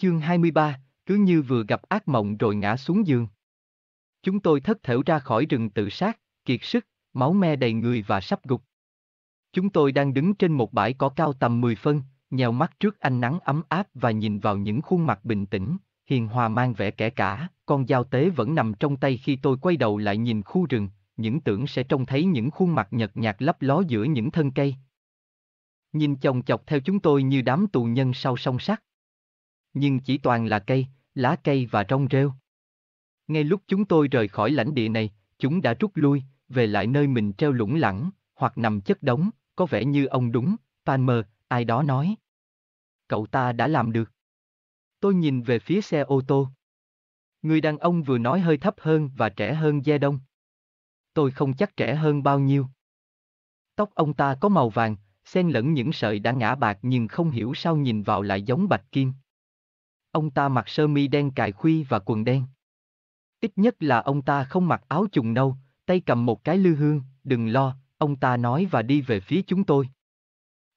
Chương 23, cứ như vừa gặp ác mộng rồi ngã xuống giường. Chúng tôi thất thểu ra khỏi rừng tự sát, kiệt sức, máu me đầy người và sắp gục. Chúng tôi đang đứng trên một bãi cỏ cao tầm 10 phân, nhèo mắt trước ánh nắng ấm áp và nhìn vào những khuôn mặt bình tĩnh, hiền hòa mang vẻ kẻ cả, con dao tế vẫn nằm trong tay khi tôi quay đầu lại nhìn khu rừng, những tưởng sẽ trông thấy những khuôn mặt nhợt nhạt lấp ló giữa những thân cây. Nhìn chồng chọc theo chúng tôi như đám tù nhân sau song sắt. Nhưng chỉ toàn là cây, lá cây và rong rêu. Ngay lúc chúng tôi rời khỏi lãnh địa này, chúng đã rút lui, về lại nơi mình treo lủng lẳng, hoặc nằm chất đống, có vẻ như ông đúng, Palmer, ai đó nói. Cậu ta đã làm được. Tôi nhìn về phía xe ô tô. Người đàn ông vừa nói hơi thấp hơn và trẻ hơn Gia Đông. Tôi không chắc trẻ hơn bao nhiêu. Tóc ông ta có màu vàng, xen lẫn những sợi đã ngã bạc nhưng không hiểu sao nhìn vào lại giống bạch kim. Ông ta mặc sơ mi đen cài khuy và quần đen. Ít nhất là ông ta không mặc áo trùng nâu, tay cầm một cái lư hương, đừng lo, ông ta nói và đi về phía chúng tôi.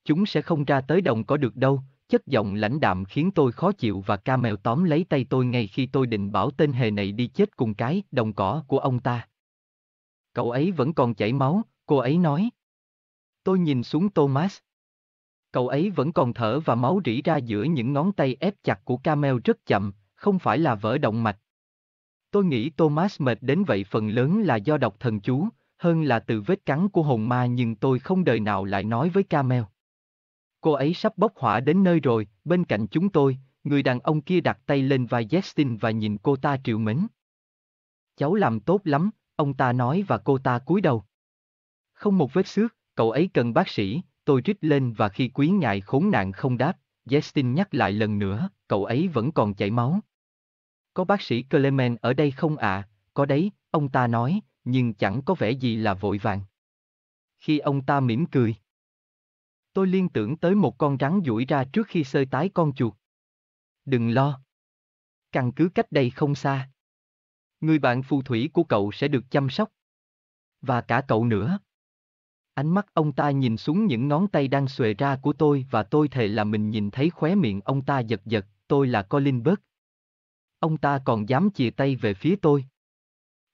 Chúng sẽ không ra tới đồng có được đâu, chất giọng lãnh đạm khiến tôi khó chịu và ca mèo tóm lấy tay tôi ngay khi tôi định bảo tên hề này đi chết cùng cái đồng cỏ của ông ta. Cậu ấy vẫn còn chảy máu, cô ấy nói. Tôi nhìn xuống Thomas. Cậu ấy vẫn còn thở và máu rỉ ra giữa những ngón tay ép chặt của Camel rất chậm, không phải là vỡ động mạch. Tôi nghĩ Thomas mệt đến vậy phần lớn là do độc thần chú, hơn là từ vết cắn của hồn ma nhưng tôi không đời nào lại nói với Camel. Cô ấy sắp bốc hỏa đến nơi rồi, bên cạnh chúng tôi, người đàn ông kia đặt tay lên vai Justin và nhìn cô ta triệu mến. Cháu làm tốt lắm, ông ta nói và cô ta cúi đầu. Không một vết xước, cậu ấy cần bác sĩ, tôi rít lên và khi quý ngại khốn nạn không đáp, Justin nhắc lại lần nữa, cậu ấy vẫn còn chảy máu. Có bác sĩ Clement ở đây không ạ? À? Có đấy, ông ta nói, nhưng chẳng có vẻ gì là vội vàng. Khi ông ta mỉm cười. Tôi liên tưởng tới một con rắn duỗi ra trước khi sơi tái con chuột. Đừng lo. Căn cứ cách đây không xa. Người bạn phù thủy của cậu sẽ được chăm sóc. Và cả cậu nữa. Ánh mắt ông ta nhìn xuống những ngón tay đang xuề ra của tôi và tôi thề là mình nhìn thấy khóe miệng ông ta giật giật, tôi là Colin Burke. Ông ta còn dám chìa tay về phía tôi.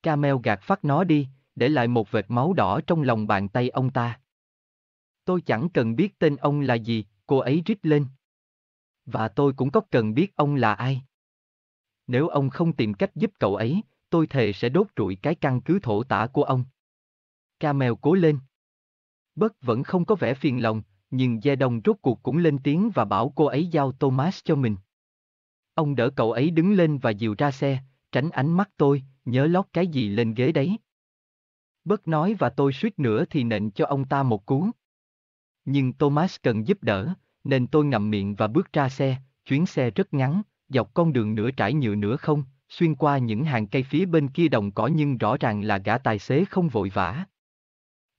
Camel gạt phát nó đi, để lại một vệt máu đỏ trong lòng bàn tay ông ta. Tôi chẳng cần biết tên ông là gì, cô ấy rít lên. Và tôi cũng có cần biết ông là ai. Nếu ông không tìm cách giúp cậu ấy, tôi thề sẽ đốt trụi cái căn cứ thổ tả của ông. Camel cố lên. Bất vẫn không có vẻ phiền lòng, nhưng Gia Đông rốt cuộc cũng lên tiếng và bảo cô ấy giao Thomas cho mình. Ông đỡ cậu ấy đứng lên và dìu ra xe, tránh ánh mắt tôi, nhớ lót cái gì lên ghế đấy. Bất nói và tôi suýt nữa thì nện cho ông ta một cú. Nhưng Thomas cần giúp đỡ, nên tôi ngậm miệng và bước ra xe, chuyến xe rất ngắn, dọc con đường nửa trải nhựa nửa không, xuyên qua những hàng cây phía bên kia đồng cỏ nhưng rõ ràng là gã tài xế không vội vã.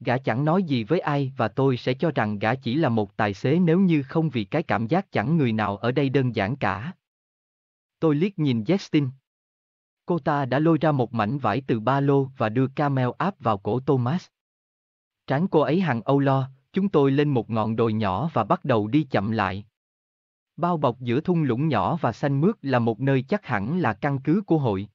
Gã chẳng nói gì với ai và tôi sẽ cho rằng gã chỉ là một tài xế nếu như không vì cái cảm giác chẳng người nào ở đây đơn giản cả. Tôi liếc nhìn Justin. Cô ta đã lôi ra một mảnh vải từ ba lô và đưa camel áp vào cổ Thomas. Trán cô ấy hằng âu lo, chúng tôi lên một ngọn đồi nhỏ và bắt đầu đi chậm lại. Bao bọc giữa thung lũng nhỏ và xanh mướt là một nơi chắc hẳn là căn cứ của hội.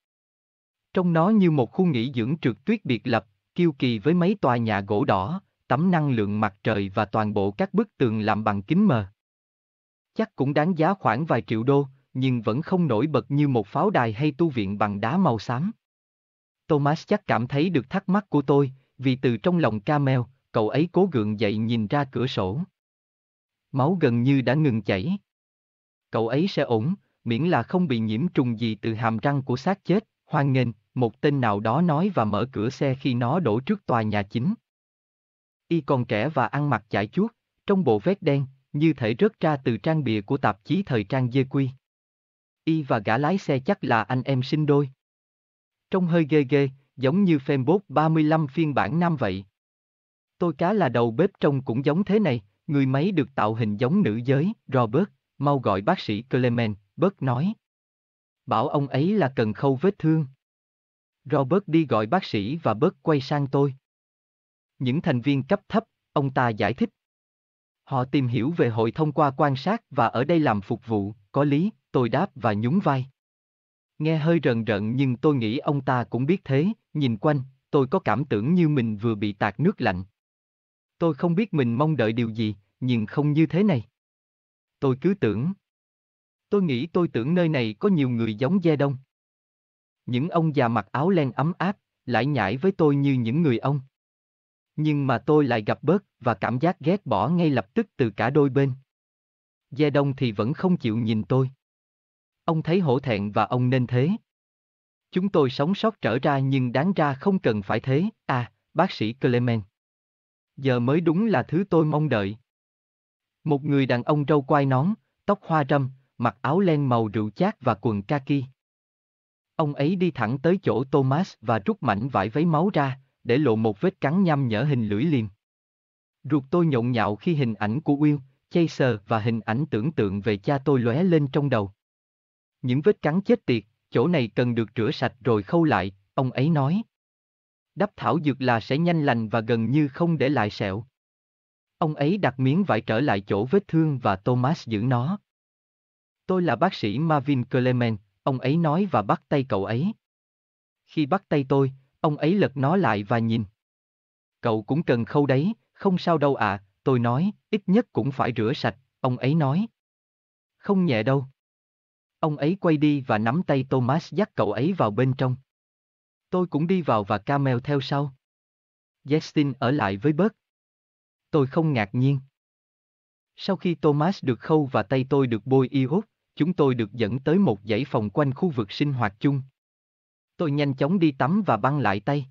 Trong nó như một khu nghỉ dưỡng trượt tuyết biệt lập, kiêu kỳ với mấy tòa nhà gỗ đỏ, tấm năng lượng mặt trời và toàn bộ các bức tường làm bằng kính mờ. Chắc cũng đáng giá khoảng vài triệu đô, nhưng vẫn không nổi bật như một pháo đài hay tu viện bằng đá màu xám. Thomas chắc cảm thấy được thắc mắc của tôi, vì từ trong lòng Camel, cậu ấy cố gượng dậy nhìn ra cửa sổ. Máu gần như đã ngừng chảy. Cậu ấy sẽ ổn, miễn là không bị nhiễm trùng gì từ hàm răng của xác chết, hoan nghênh, một tên nào đó nói và mở cửa xe khi nó đổ trước tòa nhà chính. Y còn trẻ và ăn mặc chải chuốt, trong bộ vest đen, như thể rớt ra từ trang bìa của tạp chí thời trang dê quy. Y và gã lái xe chắc là anh em sinh đôi. Trông hơi ghê ghê, giống như Fembot 35 phiên bản nam vậy. Tôi cá là đầu bếp trông cũng giống thế này, người máy được tạo hình giống nữ giới, Robert, mau gọi bác sĩ Clement, bớt nói. Bảo ông ấy là cần khâu vết thương. Robert đi gọi bác sĩ và bớt quay sang tôi. Những thành viên cấp thấp, ông ta giải thích. Họ tìm hiểu về hội thông qua quan sát và ở đây làm phục vụ, có lý, tôi đáp và nhún vai. Nghe hơi rần rận nhưng tôi nghĩ ông ta cũng biết thế, nhìn quanh, tôi có cảm tưởng như mình vừa bị tạt nước lạnh. Tôi không biết mình mong đợi điều gì, nhưng không như thế này. Tôi cứ tưởng. Tôi nghĩ tôi tưởng nơi này có nhiều người giống Gia Đông. Những ông già mặc áo len ấm áp, lại nhảy với tôi như những người ông. Nhưng mà tôi lại gặp bớt và cảm giác ghét bỏ ngay lập tức từ cả đôi bên. Gia Đông thì vẫn không chịu nhìn tôi. Ông thấy hổ thẹn và ông nên thế. Chúng tôi sống sót trở ra nhưng đáng ra không cần phải thế, à, bác sĩ Clement. Giờ mới đúng là thứ tôi mong đợi. Một người đàn ông râu quai nón, tóc hoa râm, mặc áo len màu rượu chát và quần kaki. Ông ấy đi thẳng tới chỗ Thomas và rút mảnh vải váy máu ra, để lộ một vết cắn nhăm nhở hình lưỡi liềm. Ruột tôi nhộn nhạo khi hình ảnh của Will, Chaser và hình ảnh tưởng tượng về cha tôi lóe lên trong đầu. Những vết cắn chết tiệt, chỗ này cần được rửa sạch rồi khâu lại, ông ấy nói. Đắp thảo dược là sẽ nhanh lành và gần như không để lại sẹo. Ông ấy đặt miếng vải trở lại chỗ vết thương và Thomas giữ nó. Tôi là bác sĩ Marvin Clement, ông ấy nói và bắt tay cậu ấy. Khi bắt tay tôi, ông ấy lật nó lại và nhìn. Cậu cũng cần khâu đấy, không sao đâu ạ, à, tôi nói, ít nhất cũng phải rửa sạch, ông ấy nói. Không nhẹ đâu. Ông ấy quay đi và nắm tay Thomas dắt cậu ấy vào bên trong. Tôi cũng đi vào và Camel theo sau. Justin ở lại với bớt. Tôi không ngạc nhiên. Sau khi Thomas được khâu và tay tôi được bôi iốt, chúng tôi được dẫn tới một dãy phòng quanh khu vực sinh hoạt chung. Tôi nhanh chóng đi tắm và băng lại tay.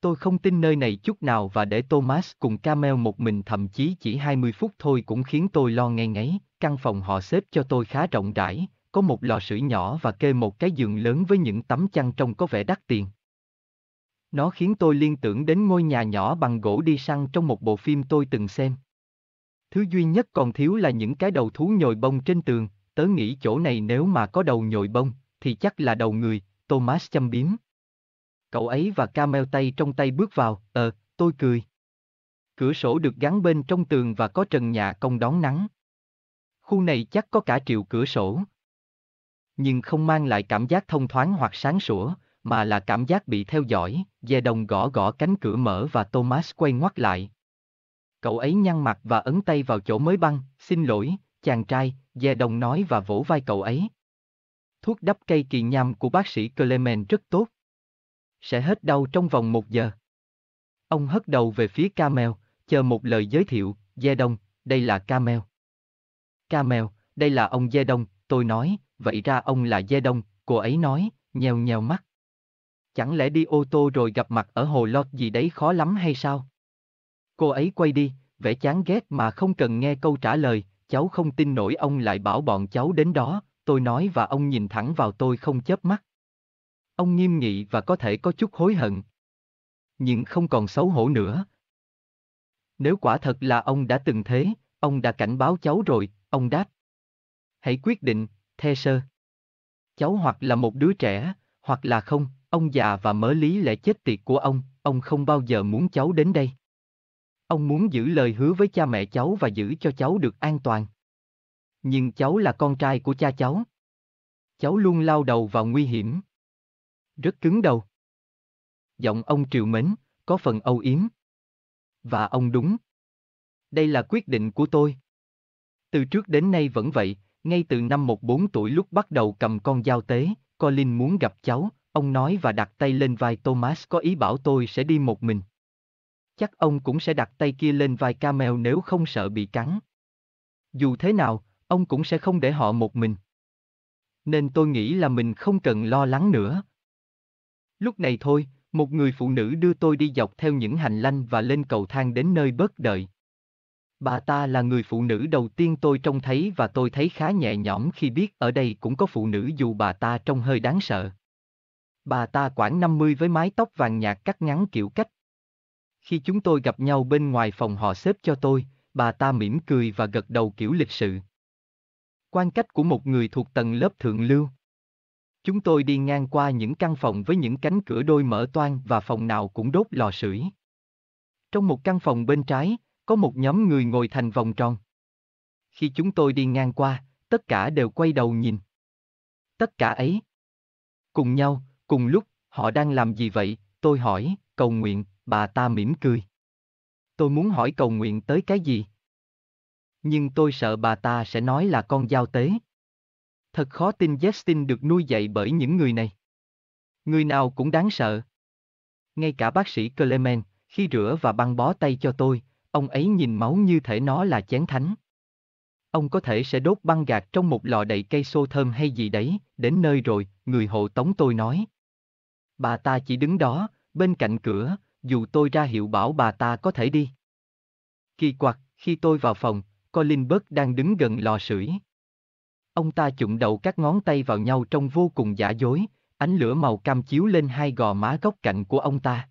Tôi không tin nơi này chút nào và để Thomas cùng Camel một mình thậm chí chỉ 20 phút thôi cũng khiến tôi lo ngay ngáy. Căn phòng họ xếp cho tôi khá rộng rãi, có một lò sưởi nhỏ và kê một cái giường lớn với những tấm chăn trông có vẻ đắt tiền. Nó khiến tôi liên tưởng đến ngôi nhà nhỏ bằng gỗ đi săn trong một bộ phim tôi từng xem. Thứ duy nhất còn thiếu là những cái đầu thú nhồi bông trên tường, tớ nghĩ chỗ này nếu mà có đầu nhồi bông, thì chắc là đầu người, Thomas châm biếm. Cậu ấy và Camel tay trong tay bước vào, ờ, tôi cười. Cửa sổ được gắn bên trong tường và có trần nhà công đón nắng. Khu này chắc có cả triệu cửa sổ. Nhưng không mang lại cảm giác thông thoáng hoặc sáng sủa, mà là cảm giác bị theo dõi, Dè đồng gõ gõ cánh cửa mở và Thomas quay ngoắt lại. Cậu ấy nhăn mặt và ấn tay vào chỗ mới băng, xin lỗi, chàng trai, Dè đồng nói và vỗ vai cậu ấy. Thuốc đắp cây kỳ nham của bác sĩ Clement rất tốt. Sẽ hết đau trong vòng một giờ. Ông hất đầu về phía Camel, chờ một lời giới thiệu, Dè đồng, đây là Camel. Camel, đây là ông Dè đồng, tôi nói, vậy ra ông là Dè đồng, cô ấy nói, nheo nheo mắt. Chẳng lẽ đi ô tô rồi gặp mặt ở hồ lót gì đấy khó lắm hay sao? Cô ấy quay đi, vẻ chán ghét mà không cần nghe câu trả lời, cháu không tin nổi ông lại bảo bọn cháu đến đó, tôi nói và ông nhìn thẳng vào tôi không chớp mắt. Ông nghiêm nghị và có thể có chút hối hận. Nhưng không còn xấu hổ nữa. Nếu quả thật là ông đã từng thế, ông đã cảnh báo cháu rồi, ông đáp. Hãy quyết định, the sơ. Cháu hoặc là một đứa trẻ, hoặc là không, ông già và mớ lý lẽ chết tiệt của ông, ông không bao giờ muốn cháu đến đây. Ông muốn giữ lời hứa với cha mẹ cháu và giữ cho cháu được an toàn. Nhưng cháu là con trai của cha cháu. Cháu luôn lao đầu vào nguy hiểm. Rất cứng đầu. Giọng ông triều mến, có phần âu yếm. Và ông đúng. Đây là quyết định của tôi. Từ trước đến nay vẫn vậy, ngay từ năm một bốn tuổi lúc bắt đầu cầm con dao tế, Colin muốn gặp cháu, ông nói và đặt tay lên vai Thomas có ý bảo tôi sẽ đi một mình. Chắc ông cũng sẽ đặt tay kia lên vai ca mèo nếu không sợ bị cắn. Dù thế nào, ông cũng sẽ không để họ một mình. Nên tôi nghĩ là mình không cần lo lắng nữa. Lúc này thôi, một người phụ nữ đưa tôi đi dọc theo những hành lanh và lên cầu thang đến nơi bớt đợi. Bà ta là người phụ nữ đầu tiên tôi trông thấy và tôi thấy khá nhẹ nhõm khi biết ở đây cũng có phụ nữ dù bà ta trông hơi đáng sợ. Bà ta khoảng 50 với mái tóc vàng nhạt cắt ngắn kiểu cách. Khi chúng tôi gặp nhau bên ngoài phòng họ xếp cho tôi, bà ta mỉm cười và gật đầu kiểu lịch sự. Quan cách của một người thuộc tầng lớp thượng lưu. Chúng tôi đi ngang qua những căn phòng với những cánh cửa đôi mở toang và phòng nào cũng đốt lò sưởi. Trong một căn phòng bên trái, có một nhóm người ngồi thành vòng tròn. Khi chúng tôi đi ngang qua, tất cả đều quay đầu nhìn. Tất cả ấy. Cùng nhau, cùng lúc, họ đang làm gì vậy? Tôi hỏi, cầu nguyện, bà ta mỉm cười. Tôi muốn hỏi cầu nguyện tới cái gì? Nhưng tôi sợ bà ta sẽ nói là con giao tế. Thật khó tin Justin được nuôi dạy bởi những người này. Người nào cũng đáng sợ. Ngay cả bác sĩ Clement, khi rửa và băng bó tay cho tôi, ông ấy nhìn máu như thể nó là chén thánh. Ông có thể sẽ đốt băng gạc trong một lò đầy cây xô thơm hay gì đấy, đến nơi rồi, người hộ tống tôi nói. Bà ta chỉ đứng đó, bên cạnh cửa, dù tôi ra hiệu bảo bà ta có thể đi. Kỳ quặc, khi tôi vào phòng, Colin Bớt đang đứng gần lò sưởi. Ông ta chụm đầu các ngón tay vào nhau trong vô cùng giả dối, ánh lửa màu cam chiếu lên hai gò má góc cạnh của ông ta.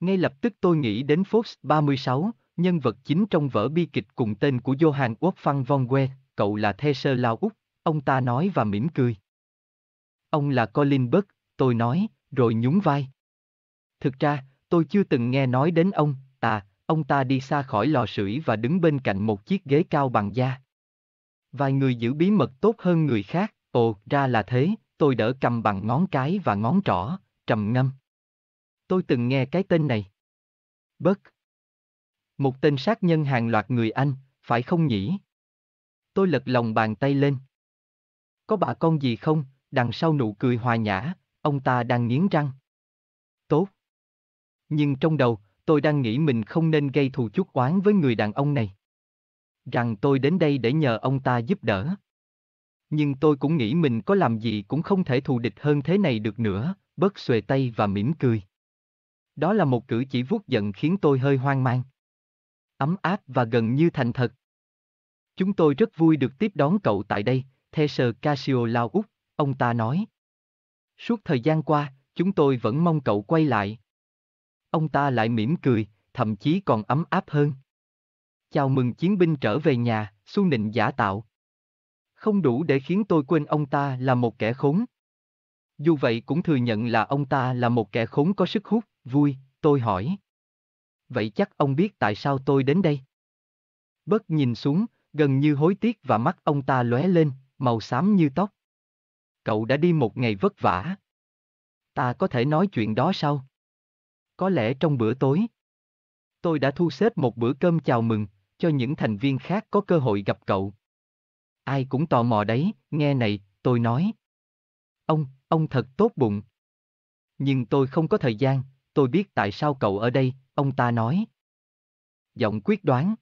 Ngay lập tức tôi nghĩ đến Fox 36, nhân vật chính trong vở bi kịch cùng tên của Johann Wolfgang von Goethe, cậu là Thesser Lao Úc, ông ta nói và mỉm cười. Ông là Colin Burke, tôi nói, rồi nhún vai. Thực ra, tôi chưa từng nghe nói đến ông, à, ông ta đi xa khỏi lò sưởi và đứng bên cạnh một chiếc ghế cao bằng da. Vài người giữ bí mật tốt hơn người khác, ồ, ra là thế, tôi đỡ cầm bằng ngón cái và ngón trỏ, trầm ngâm. Tôi từng nghe cái tên này. Bất. Một tên sát nhân hàng loạt người Anh, phải không nhỉ? Tôi lật lòng bàn tay lên. Có bà con gì không, đằng sau nụ cười hòa nhã, ông ta đang nghiến răng. Tốt. Nhưng trong đầu, tôi đang nghĩ mình không nên gây thù chuốc oán với người đàn ông này. Rằng tôi đến đây để nhờ ông ta giúp đỡ. Nhưng tôi cũng nghĩ mình có làm gì cũng không thể thù địch hơn thế này được nữa, bớt xuề tay và mỉm cười. Đó là một cử chỉ vuốt giận khiến tôi hơi hoang mang. Ấm áp và gần như thành thật. Chúng tôi rất vui được tiếp đón cậu tại đây, Thesser Casio Lao Úc, ông ta nói. Suốt thời gian qua, chúng tôi vẫn mong cậu quay lại. Ông ta lại mỉm cười, thậm chí còn ấm áp hơn. Chào mừng chiến binh trở về nhà, su nịnh giả tạo. Không đủ để khiến tôi quên ông ta là một kẻ khốn. Dù vậy cũng thừa nhận là ông ta là một kẻ khốn có sức hút, vui, tôi hỏi. Vậy chắc ông biết tại sao tôi đến đây? Bất nhìn xuống, gần như hối tiếc và mắt ông ta lóe lên, màu xám như tóc. Cậu đã đi một ngày vất vả. Ta có thể nói chuyện đó sau. Có lẽ trong bữa tối. Tôi đã thu xếp một bữa cơm chào mừng, cho những thành viên khác có cơ hội gặp cậu. Ai cũng tò mò đấy, nghe này, tôi nói. Ông, ông thật tốt bụng. Nhưng tôi không có thời gian, tôi biết tại sao cậu ở đây, ông ta nói. Giọng quyết đoán.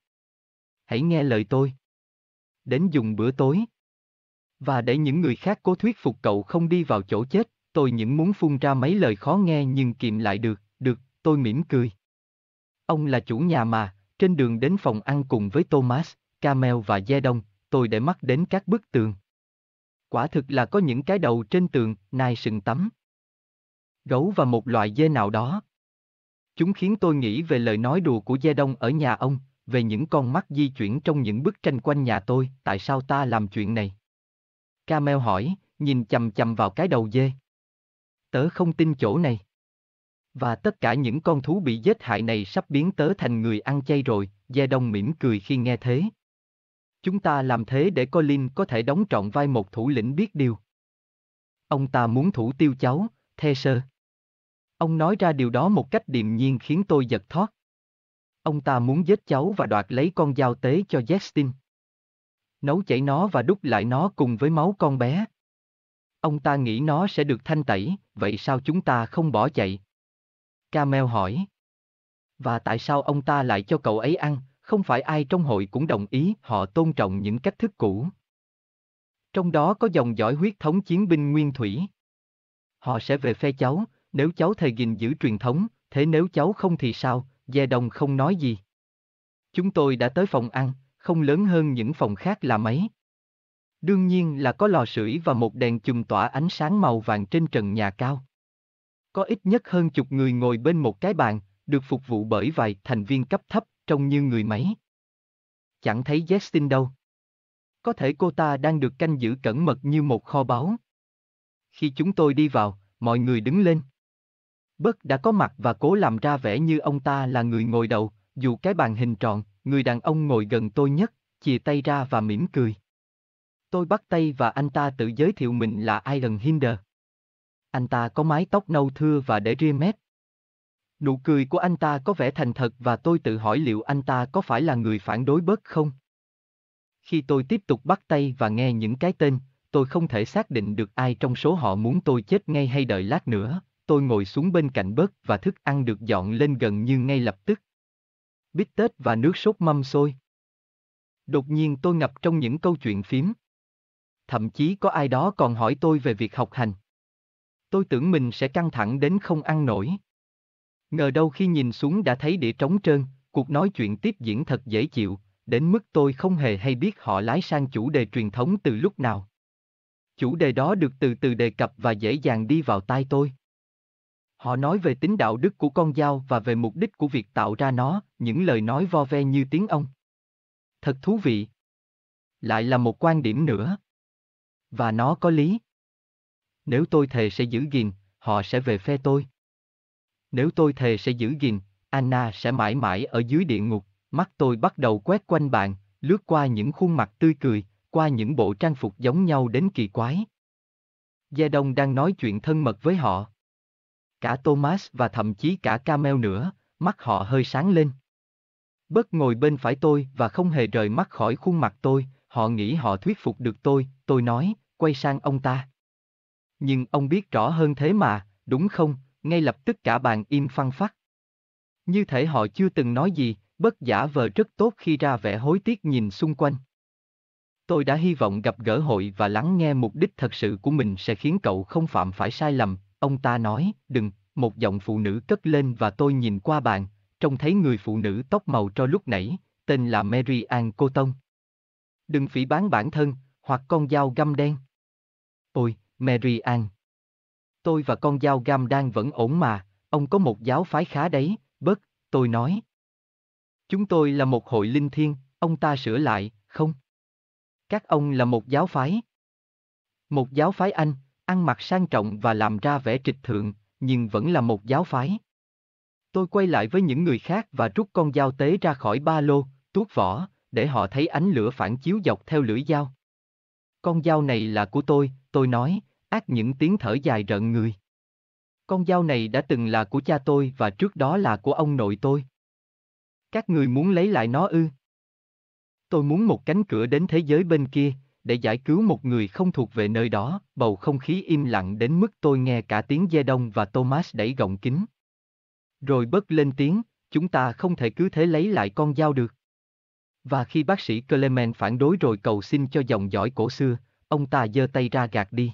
Hãy nghe lời tôi. Đến dùng bữa tối. Và để những người khác cố thuyết phục cậu không đi vào chỗ chết, tôi những muốn phun ra mấy lời khó nghe nhưng kiềm lại được, được, tôi mỉm cười. Ông là chủ nhà mà, trên đường đến phòng ăn cùng với Thomas, Camel và Gia Đông, tôi để mắt đến các bức tường. Quả thực là có những cái đầu trên tường, nai sừng tắm. Gấu và một loại dê nào đó. Chúng khiến tôi nghĩ về lời nói đùa của Gia Đông ở nhà ông, về những con mắt di chuyển trong những bức tranh quanh nhà tôi, tại sao ta làm chuyện này? Camel hỏi, nhìn chầm chầm vào cái đầu dê. Tớ không tin chỗ này. Và tất cả những con thú bị giết hại này sắp biến tớ thành người ăn chay rồi, Gia Đông mỉm cười khi nghe thế. Chúng ta làm thế để Colin có thể đóng trọn vai một thủ lĩnh biết điều. Ông ta muốn thủ tiêu cháu, the sơ. Ông nói ra điều đó một cách điềm nhiên khiến tôi giật thót. Ông ta muốn giết cháu và đoạt lấy con dao tế cho Justin. Nấu chảy nó và đúc lại nó cùng với máu con bé. Ông ta nghĩ nó sẽ được thanh tẩy, vậy sao chúng ta không bỏ chạy? Camel hỏi. Và tại sao ông ta lại cho cậu ấy ăn, không phải ai trong hội cũng đồng ý, họ tôn trọng những cách thức cũ. Trong đó có dòng dõi huyết thống chiến binh nguyên thủy. Họ sẽ về phe cháu, nếu cháu thầy gìn giữ truyền thống, thế nếu cháu không thì sao, Gia Đông không nói gì. Chúng tôi đã tới phòng ăn, không lớn hơn những phòng khác là mấy. Đương nhiên là có lò sưởi và một đèn chùm tỏa ánh sáng màu vàng trên trần nhà cao. Có ít nhất hơn chục người ngồi bên một cái bàn, được phục vụ bởi vài thành viên cấp thấp, trông như người máy. Chẳng thấy Justin đâu. Có thể cô ta đang được canh giữ cẩn mật như một kho báu. Khi chúng tôi đi vào, mọi người đứng lên. Bất đã có mặt và cố làm ra vẻ như ông ta là người ngồi đầu, dù cái bàn hình tròn, người đàn ông ngồi gần tôi nhất, chìa tay ra và mỉm cười. Tôi bắt tay và anh ta tự giới thiệu mình là Iron Hinder. Anh ta có mái tóc nâu thưa và để ria mép. Nụ cười của anh ta có vẻ thành thật và tôi tự hỏi liệu anh ta có phải là người phản đối bớt không? Khi tôi tiếp tục bắt tay và nghe những cái tên, tôi không thể xác định được ai trong số họ muốn tôi chết ngay hay đợi lát nữa. Tôi ngồi xuống bên cạnh bớt và thức ăn được dọn lên gần như ngay lập tức. Bít tết và nước sốt mâm xôi. Đột nhiên tôi ngập trong những câu chuyện phím. Thậm chí có ai đó còn hỏi tôi về việc học hành. Tôi tưởng mình sẽ căng thẳng đến không ăn nổi. Ngờ đâu khi nhìn xuống đã thấy đĩa trống trơn, cuộc nói chuyện tiếp diễn thật dễ chịu, đến mức tôi không hề hay biết họ lái sang chủ đề truyền thống từ lúc nào. Chủ đề đó được từ từ đề cập và dễ dàng đi vào tai tôi. Họ nói về tính đạo đức của con dao và về mục đích của việc tạo ra nó, những lời nói vo ve như tiếng ông. Thật thú vị. Lại là một quan điểm nữa. Và nó có lý. Nếu tôi thề sẽ giữ gìn, họ sẽ về phe tôi. Nếu tôi thề sẽ giữ gìn, Anna sẽ mãi mãi ở dưới địa ngục. Mắt tôi bắt đầu quét quanh bạn, lướt qua những khuôn mặt tươi cười, qua những bộ trang phục giống nhau đến kỳ quái. Gia Đông đang nói chuyện thân mật với họ. Cả Thomas và thậm chí cả Camel nữa, mắt họ hơi sáng lên. Bớt ngồi bên phải tôi và không hề rời mắt khỏi khuôn mặt tôi, họ nghĩ họ thuyết phục được tôi, tôi nói, quay sang ông ta. Nhưng ông biết rõ hơn thế mà, đúng không, ngay lập tức cả bàn im phăng phát. Như thể họ chưa từng nói gì, bất giả vờ rất tốt khi ra vẻ hối tiếc nhìn xung quanh. Tôi đã hy vọng gặp gỡ hội và lắng nghe mục đích thật sự của mình sẽ khiến cậu không phạm phải sai lầm, ông ta nói, đừng, một giọng phụ nữ cất lên và tôi nhìn qua bàn, trông thấy người phụ nữ tóc màu cho lúc nãy, tên là Mary Ann Cô Tông. Đừng phỉ bán bản thân, hoặc con dao găm đen. Ôi, Mary Ann. Tôi và con dao găm đang vẫn ổn mà, ông có một giáo phái khá đấy, bớt, tôi nói. Chúng tôi là một hội linh thiêng, ông ta sửa lại, không. Các ông là một giáo phái. Một giáo phái Anh, ăn mặc sang trọng và làm ra vẻ trịch thượng, nhưng vẫn là một giáo phái. Tôi quay lại với những người khác và rút con dao tế ra khỏi ba lô, tuốt vỏ, để họ thấy ánh lửa phản chiếu dọc theo lưỡi dao. Con dao này là của tôi, tôi nói, ác những tiếng thở dài rợn người. Con dao này đã từng là của cha tôi và trước đó là của ông nội tôi. Các người muốn lấy lại nó ư? Tôi muốn một cánh cửa đến thế giới bên kia, để giải cứu một người không thuộc về nơi đó, bầu không khí im lặng đến mức tôi nghe cả tiếng Dê Đông và Thomas đẩy gọng kính. Rồi bớt lên tiếng, chúng ta không thể cứ thế lấy lại con dao được. Và khi bác sĩ Clement phản đối rồi cầu xin cho dòng dõi cổ xưa, ông ta giơ tay ra gạt đi.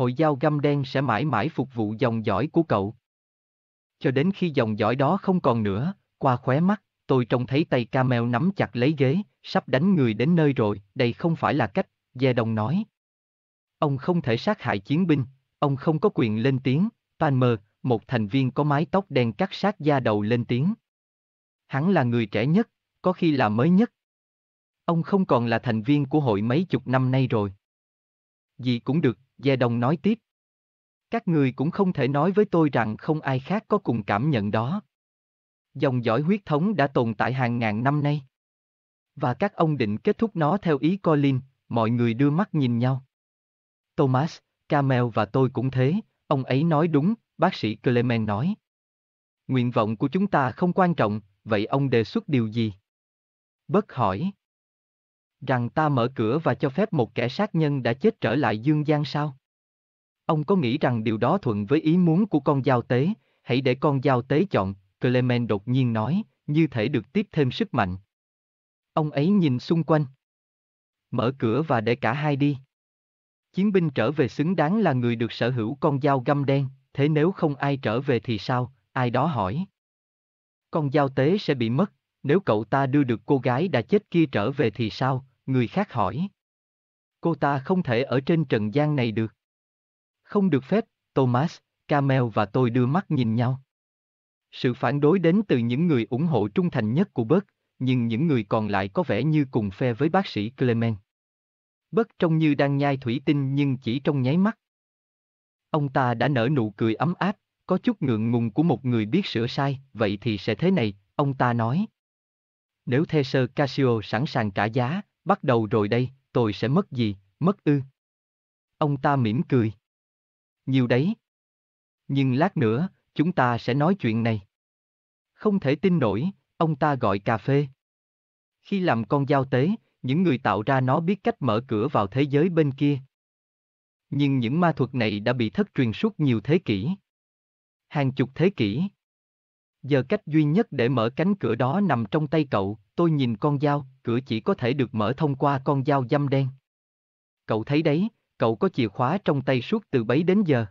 Hội dao găm đen sẽ mãi mãi phục vụ dòng dõi của cậu. Cho đến khi dòng dõi đó không còn nữa, qua khóe mắt, tôi trông thấy tay Camel nắm chặt lấy ghế, sắp đánh người đến nơi rồi, đây không phải là cách, Gia Đồng nói. Ông không thể sát hại chiến binh, ông không có quyền lên tiếng, Palmer, một thành viên có mái tóc đen cắt sát da đầu lên tiếng. Hắn là người trẻ nhất, có khi là mới nhất. Ông không còn là thành viên của hội mấy chục năm nay rồi. Gì cũng được, Gia Đồng nói tiếp. Các người cũng không thể nói với tôi rằng không ai khác có cùng cảm nhận đó. Dòng dõi huyết thống đã tồn tại hàng ngàn năm nay. Và các ông định kết thúc nó theo ý Colin, mọi người đưa mắt nhìn nhau. Thomas, Camel và tôi cũng thế, ông ấy nói đúng, bác sĩ Clement nói. Nguyện vọng của chúng ta không quan trọng, vậy ông đề xuất điều gì? Bất hỏi. Rằng ta mở cửa và cho phép một kẻ sát nhân đã chết trở lại dương gian sao? Ông có nghĩ rằng điều đó thuận với ý muốn của con giao tế, hãy để con giao tế chọn, Clement đột nhiên nói, như thể được tiếp thêm sức mạnh. Ông ấy nhìn xung quanh. Mở cửa và để cả hai đi. Chiến binh trở về xứng đáng là người được sở hữu con dao găm đen, thế nếu không ai trở về thì sao, ai đó hỏi. Con dao tế sẽ bị mất, nếu cậu ta đưa được cô gái đã chết kia trở về thì sao, người khác hỏi. Cô ta không thể ở trên trần gian này được. Không được phép, Thomas, Camel và tôi đưa mắt nhìn nhau. Sự phản đối đến từ những người ủng hộ trung thành nhất của Bớt, nhưng những người còn lại có vẻ như cùng phe với bác sĩ Clement. Bớt trông như đang nhai thủy tinh nhưng chỉ trong nháy mắt. Ông ta đã nở nụ cười ấm áp, có chút ngượng ngùng của một người biết sửa sai, vậy thì sẽ thế này, ông ta nói. Nếu thê sơ Casio sẵn sàng trả giá, bắt đầu rồi đây, tôi sẽ mất gì, mất ư. Ông ta mỉm cười. Nhiều đấy. Nhưng lát nữa, chúng ta sẽ nói chuyện này. Không thể tin nổi, ông ta gọi cà phê. Khi làm con giao tế, những người tạo ra nó biết cách mở cửa vào thế giới bên kia. Nhưng những ma thuật này đã bị thất truyền suốt nhiều thế kỷ. Hàng chục thế kỷ. Giờ cách duy nhất để mở cánh cửa đó nằm trong tay cậu, tôi nhìn con dao, cửa chỉ có thể được mở thông qua con dao dăm đen. Cậu thấy đấy, cậu có chìa khóa trong tay suốt từ bấy đến giờ.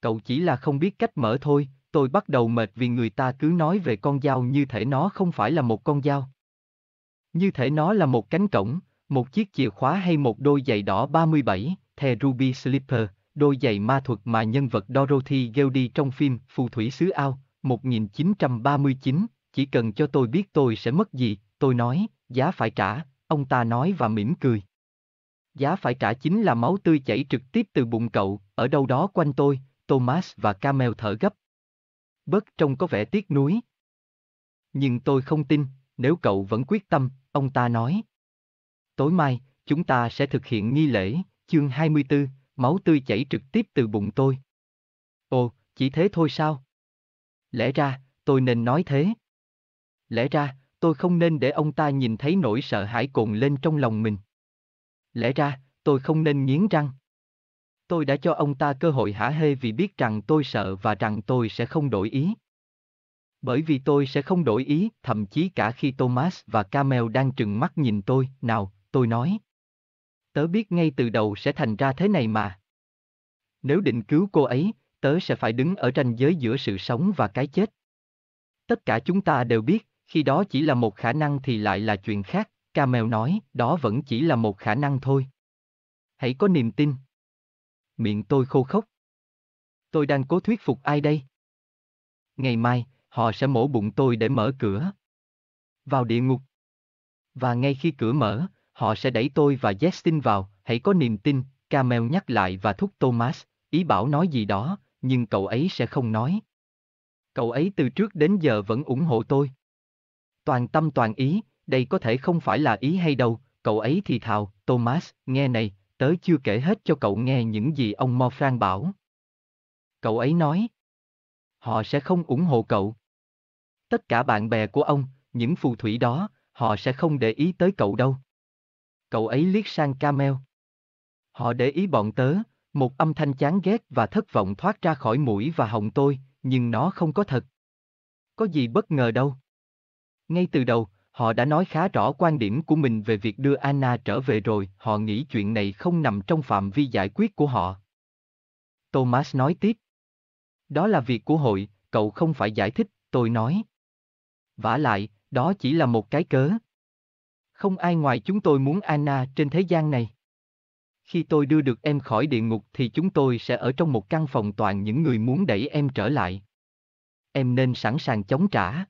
Cậu chỉ là không biết cách mở thôi, tôi bắt đầu mệt vì người ta cứ nói về con dao như thể nó không phải là một con dao. Như thể nó là một cánh cổng, một chiếc chìa khóa hay một đôi giày đỏ 37, The Ruby Slipper, đôi giày ma thuật mà nhân vật Dorothy Gildy trong phim Phù thủy xứ ao, 1939, chỉ cần cho tôi biết tôi sẽ mất gì, tôi nói, giá phải trả, ông ta nói và mỉm cười. Giá phải trả chính là máu tươi chảy trực tiếp từ bụng cậu, ở đâu đó quanh tôi, Thomas và Camel thở gấp. Bớt trông có vẻ tiếc nuối. Nhưng tôi không tin, nếu cậu vẫn quyết tâm, ông ta nói. Tối mai, chúng ta sẽ thực hiện nghi lễ, chương 24, máu tươi chảy trực tiếp từ bụng tôi. Ồ, chỉ thế thôi sao? Lẽ ra, tôi nên nói thế. Lẽ ra, tôi không nên để ông ta nhìn thấy nỗi sợ hãi cồn lên trong lòng mình. Lẽ ra, tôi không nên nghiến răng. Tôi đã cho ông ta cơ hội hả hê vì biết rằng tôi sợ và rằng tôi sẽ không đổi ý. Bởi vì tôi sẽ không đổi ý, thậm chí cả khi Thomas và Camel đang trừng mắt nhìn tôi, nào, tôi nói. Tớ biết ngay từ đầu sẽ thành ra thế này mà. Nếu định cứu cô ấy, tớ sẽ phải đứng ở ranh giới giữa sự sống và cái chết. Tất cả chúng ta đều biết, khi đó chỉ là một khả năng thì lại là chuyện khác, Camel nói, đó vẫn chỉ là một khả năng thôi. Hãy có niềm tin. Miệng tôi khô khốc. Tôi đang cố thuyết phục ai đây? Ngày mai, họ sẽ mổ bụng tôi để mở cửa. Vào địa ngục. Và ngay khi cửa mở, họ sẽ đẩy tôi và Justin vào, hãy có niềm tin, Camel nhắc lại và thúc Thomas, ý bảo nói gì đó, nhưng cậu ấy sẽ không nói. Cậu ấy từ trước đến giờ vẫn ủng hộ tôi. Toàn tâm toàn ý, đây có thể không phải là ý hay đâu, cậu ấy thì thào, Thomas, nghe này, tớ chưa kể hết cho cậu nghe những gì ông Morfran bảo. Cậu ấy nói. Họ sẽ không ủng hộ cậu. Tất cả bạn bè của ông, những phù thủy đó, họ sẽ không để ý tới cậu đâu. Cậu ấy liếc sang Camel. Họ để ý bọn tớ, một âm thanh chán ghét và thất vọng thoát ra khỏi mũi và họng tôi, nhưng nó không có thật. Có gì bất ngờ đâu. Ngay từ đầu, họ đã nói khá rõ quan điểm của mình về việc đưa Anna trở về rồi, họ nghĩ chuyện này không nằm trong phạm vi giải quyết của họ. Thomas nói tiếp. Đó là việc của hội, cậu không phải giải thích, tôi nói. vả lại, đó chỉ là một cái cớ. Không ai ngoài chúng tôi muốn Anna trên thế gian này. Khi tôi đưa được em khỏi địa ngục thì chúng tôi sẽ ở trong một căn phòng toàn những người muốn đẩy em trở lại. Em nên sẵn sàng chống trả.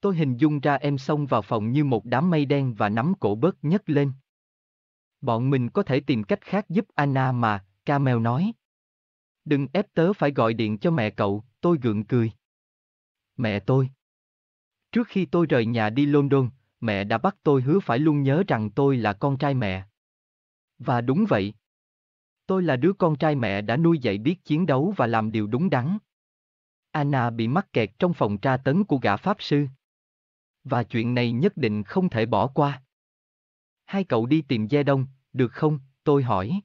Tôi hình dung ra em xông vào phòng như một đám mây đen và nắm cổ bớt nhấc lên. Bọn mình có thể tìm cách khác giúp Anna mà, Camel nói. Đừng ép tớ phải gọi điện cho mẹ cậu, tôi gượng cười. Mẹ tôi. Trước khi tôi rời nhà đi London, mẹ đã bắt tôi hứa phải luôn nhớ rằng tôi là con trai mẹ. Và đúng vậy. Tôi là đứa con trai mẹ đã nuôi dạy biết chiến đấu và làm điều đúng đắn. Anna bị mắc kẹt trong phòng tra tấn của gã pháp sư. Và chuyện này nhất định không thể bỏ qua. Hai cậu đi tìm Gia Đông, được không? Tôi hỏi.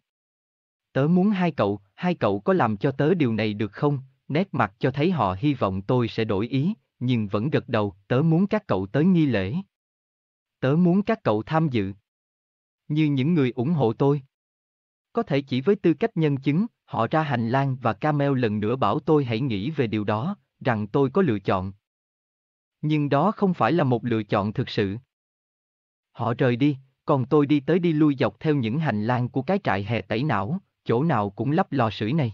Tớ muốn hai cậu, hai cậu có làm cho tớ điều này được không? Nét mặt cho thấy họ hy vọng tôi sẽ đổi ý, nhưng vẫn gật đầu, tớ muốn các cậu tới nghi lễ. Tớ muốn các cậu tham dự. Như những người ủng hộ tôi. Có thể chỉ với tư cách nhân chứng, họ ra hành lang và Camel lần nữa bảo tôi hãy nghĩ về điều đó, rằng tôi có lựa chọn. Nhưng đó không phải là một lựa chọn thực sự. Họ rời đi, còn tôi đi tới đi lui dọc theo những hành lang của cái trại hè tẩy não, chỗ nào cũng lắp lò sưởi này.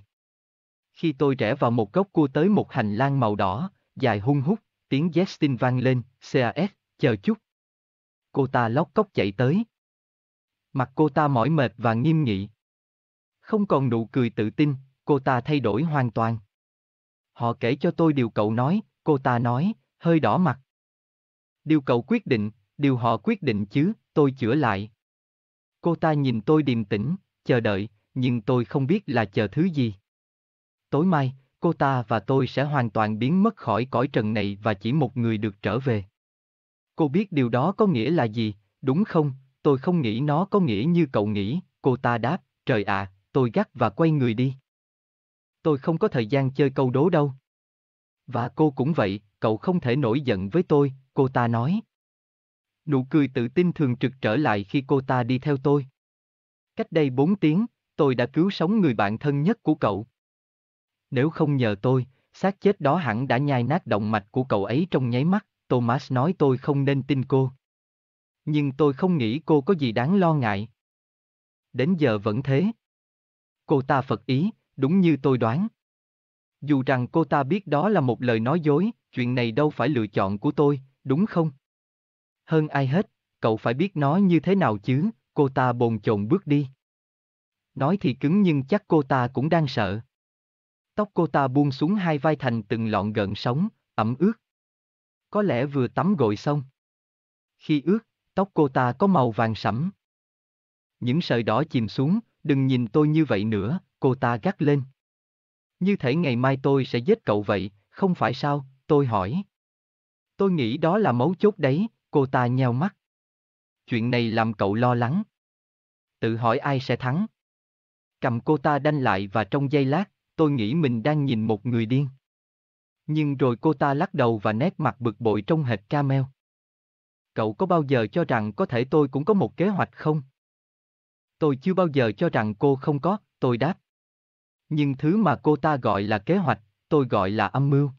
Khi tôi rẽ vào một góc cua tới một hành lang màu đỏ, dài hung hút, tiếng Justin vang lên, CAS, chờ chút. Cô ta lóc cốc chạy tới. Mặt cô ta mỏi mệt và nghiêm nghị. Không còn nụ cười tự tin, cô ta thay đổi hoàn toàn. Họ kể cho tôi điều cậu nói, cô ta nói, hơi đỏ mặt. Điều cậu quyết định, điều họ quyết định chứ, tôi chữa lại. Cô ta nhìn tôi điềm tĩnh, chờ đợi, nhưng tôi không biết là chờ thứ gì. Tối mai, cô ta và tôi sẽ hoàn toàn biến mất khỏi cõi trần này và chỉ một người được trở về. Cô biết điều đó có nghĩa là gì, đúng không? Tôi không nghĩ nó có nghĩa như cậu nghĩ, cô ta đáp, trời ạ, tôi gắt và quay người đi. Tôi không có thời gian chơi câu đố đâu. Và cô cũng vậy, cậu không thể nổi giận với tôi, cô ta nói. Nụ cười tự tin thường trực trở lại khi cô ta đi theo tôi. Cách đây 4 tiếng, tôi đã cứu sống người bạn thân nhất của cậu. Nếu không nhờ tôi, xác chết đó hẳn đã nhai nát động mạch của cậu ấy trong nháy mắt, Thomas nói tôi không nên tin cô. Nhưng tôi không nghĩ cô có gì đáng lo ngại. Đến giờ vẫn thế. Cô ta phật ý, đúng như tôi đoán. Dù rằng cô ta biết đó là một lời nói dối, chuyện này đâu phải lựa chọn của tôi, đúng không? Hơn ai hết, cậu phải biết nó như thế nào chứ, cô ta bồn chồn bước đi. Nói thì cứng nhưng chắc cô ta cũng đang sợ. Tóc cô ta buông xuống hai vai thành từng lọn gợn sóng, ẩm ướt. Có lẽ vừa tắm gội xong. Khi ướt, tóc cô ta có màu vàng sẫm. Những sợi đỏ chìm xuống, đừng nhìn tôi như vậy nữa, cô ta gắt lên. Như thể ngày mai tôi sẽ giết cậu vậy, không phải sao, tôi hỏi. Tôi nghĩ đó là mấu chốt đấy, cô ta nheo mắt. Chuyện này làm cậu lo lắng. Tự hỏi ai sẽ thắng. Cầm cô ta đanh lại và trong giây lát, tôi nghĩ mình đang nhìn một người điên. Nhưng rồi cô ta lắc đầu và nét mặt bực bội trong hệt camel. Cậu có bao giờ cho rằng có thể tôi cũng có một kế hoạch không? Tôi chưa bao giờ cho rằng cô không có, tôi đáp. Nhưng thứ mà cô ta gọi là kế hoạch, tôi gọi là âm mưu.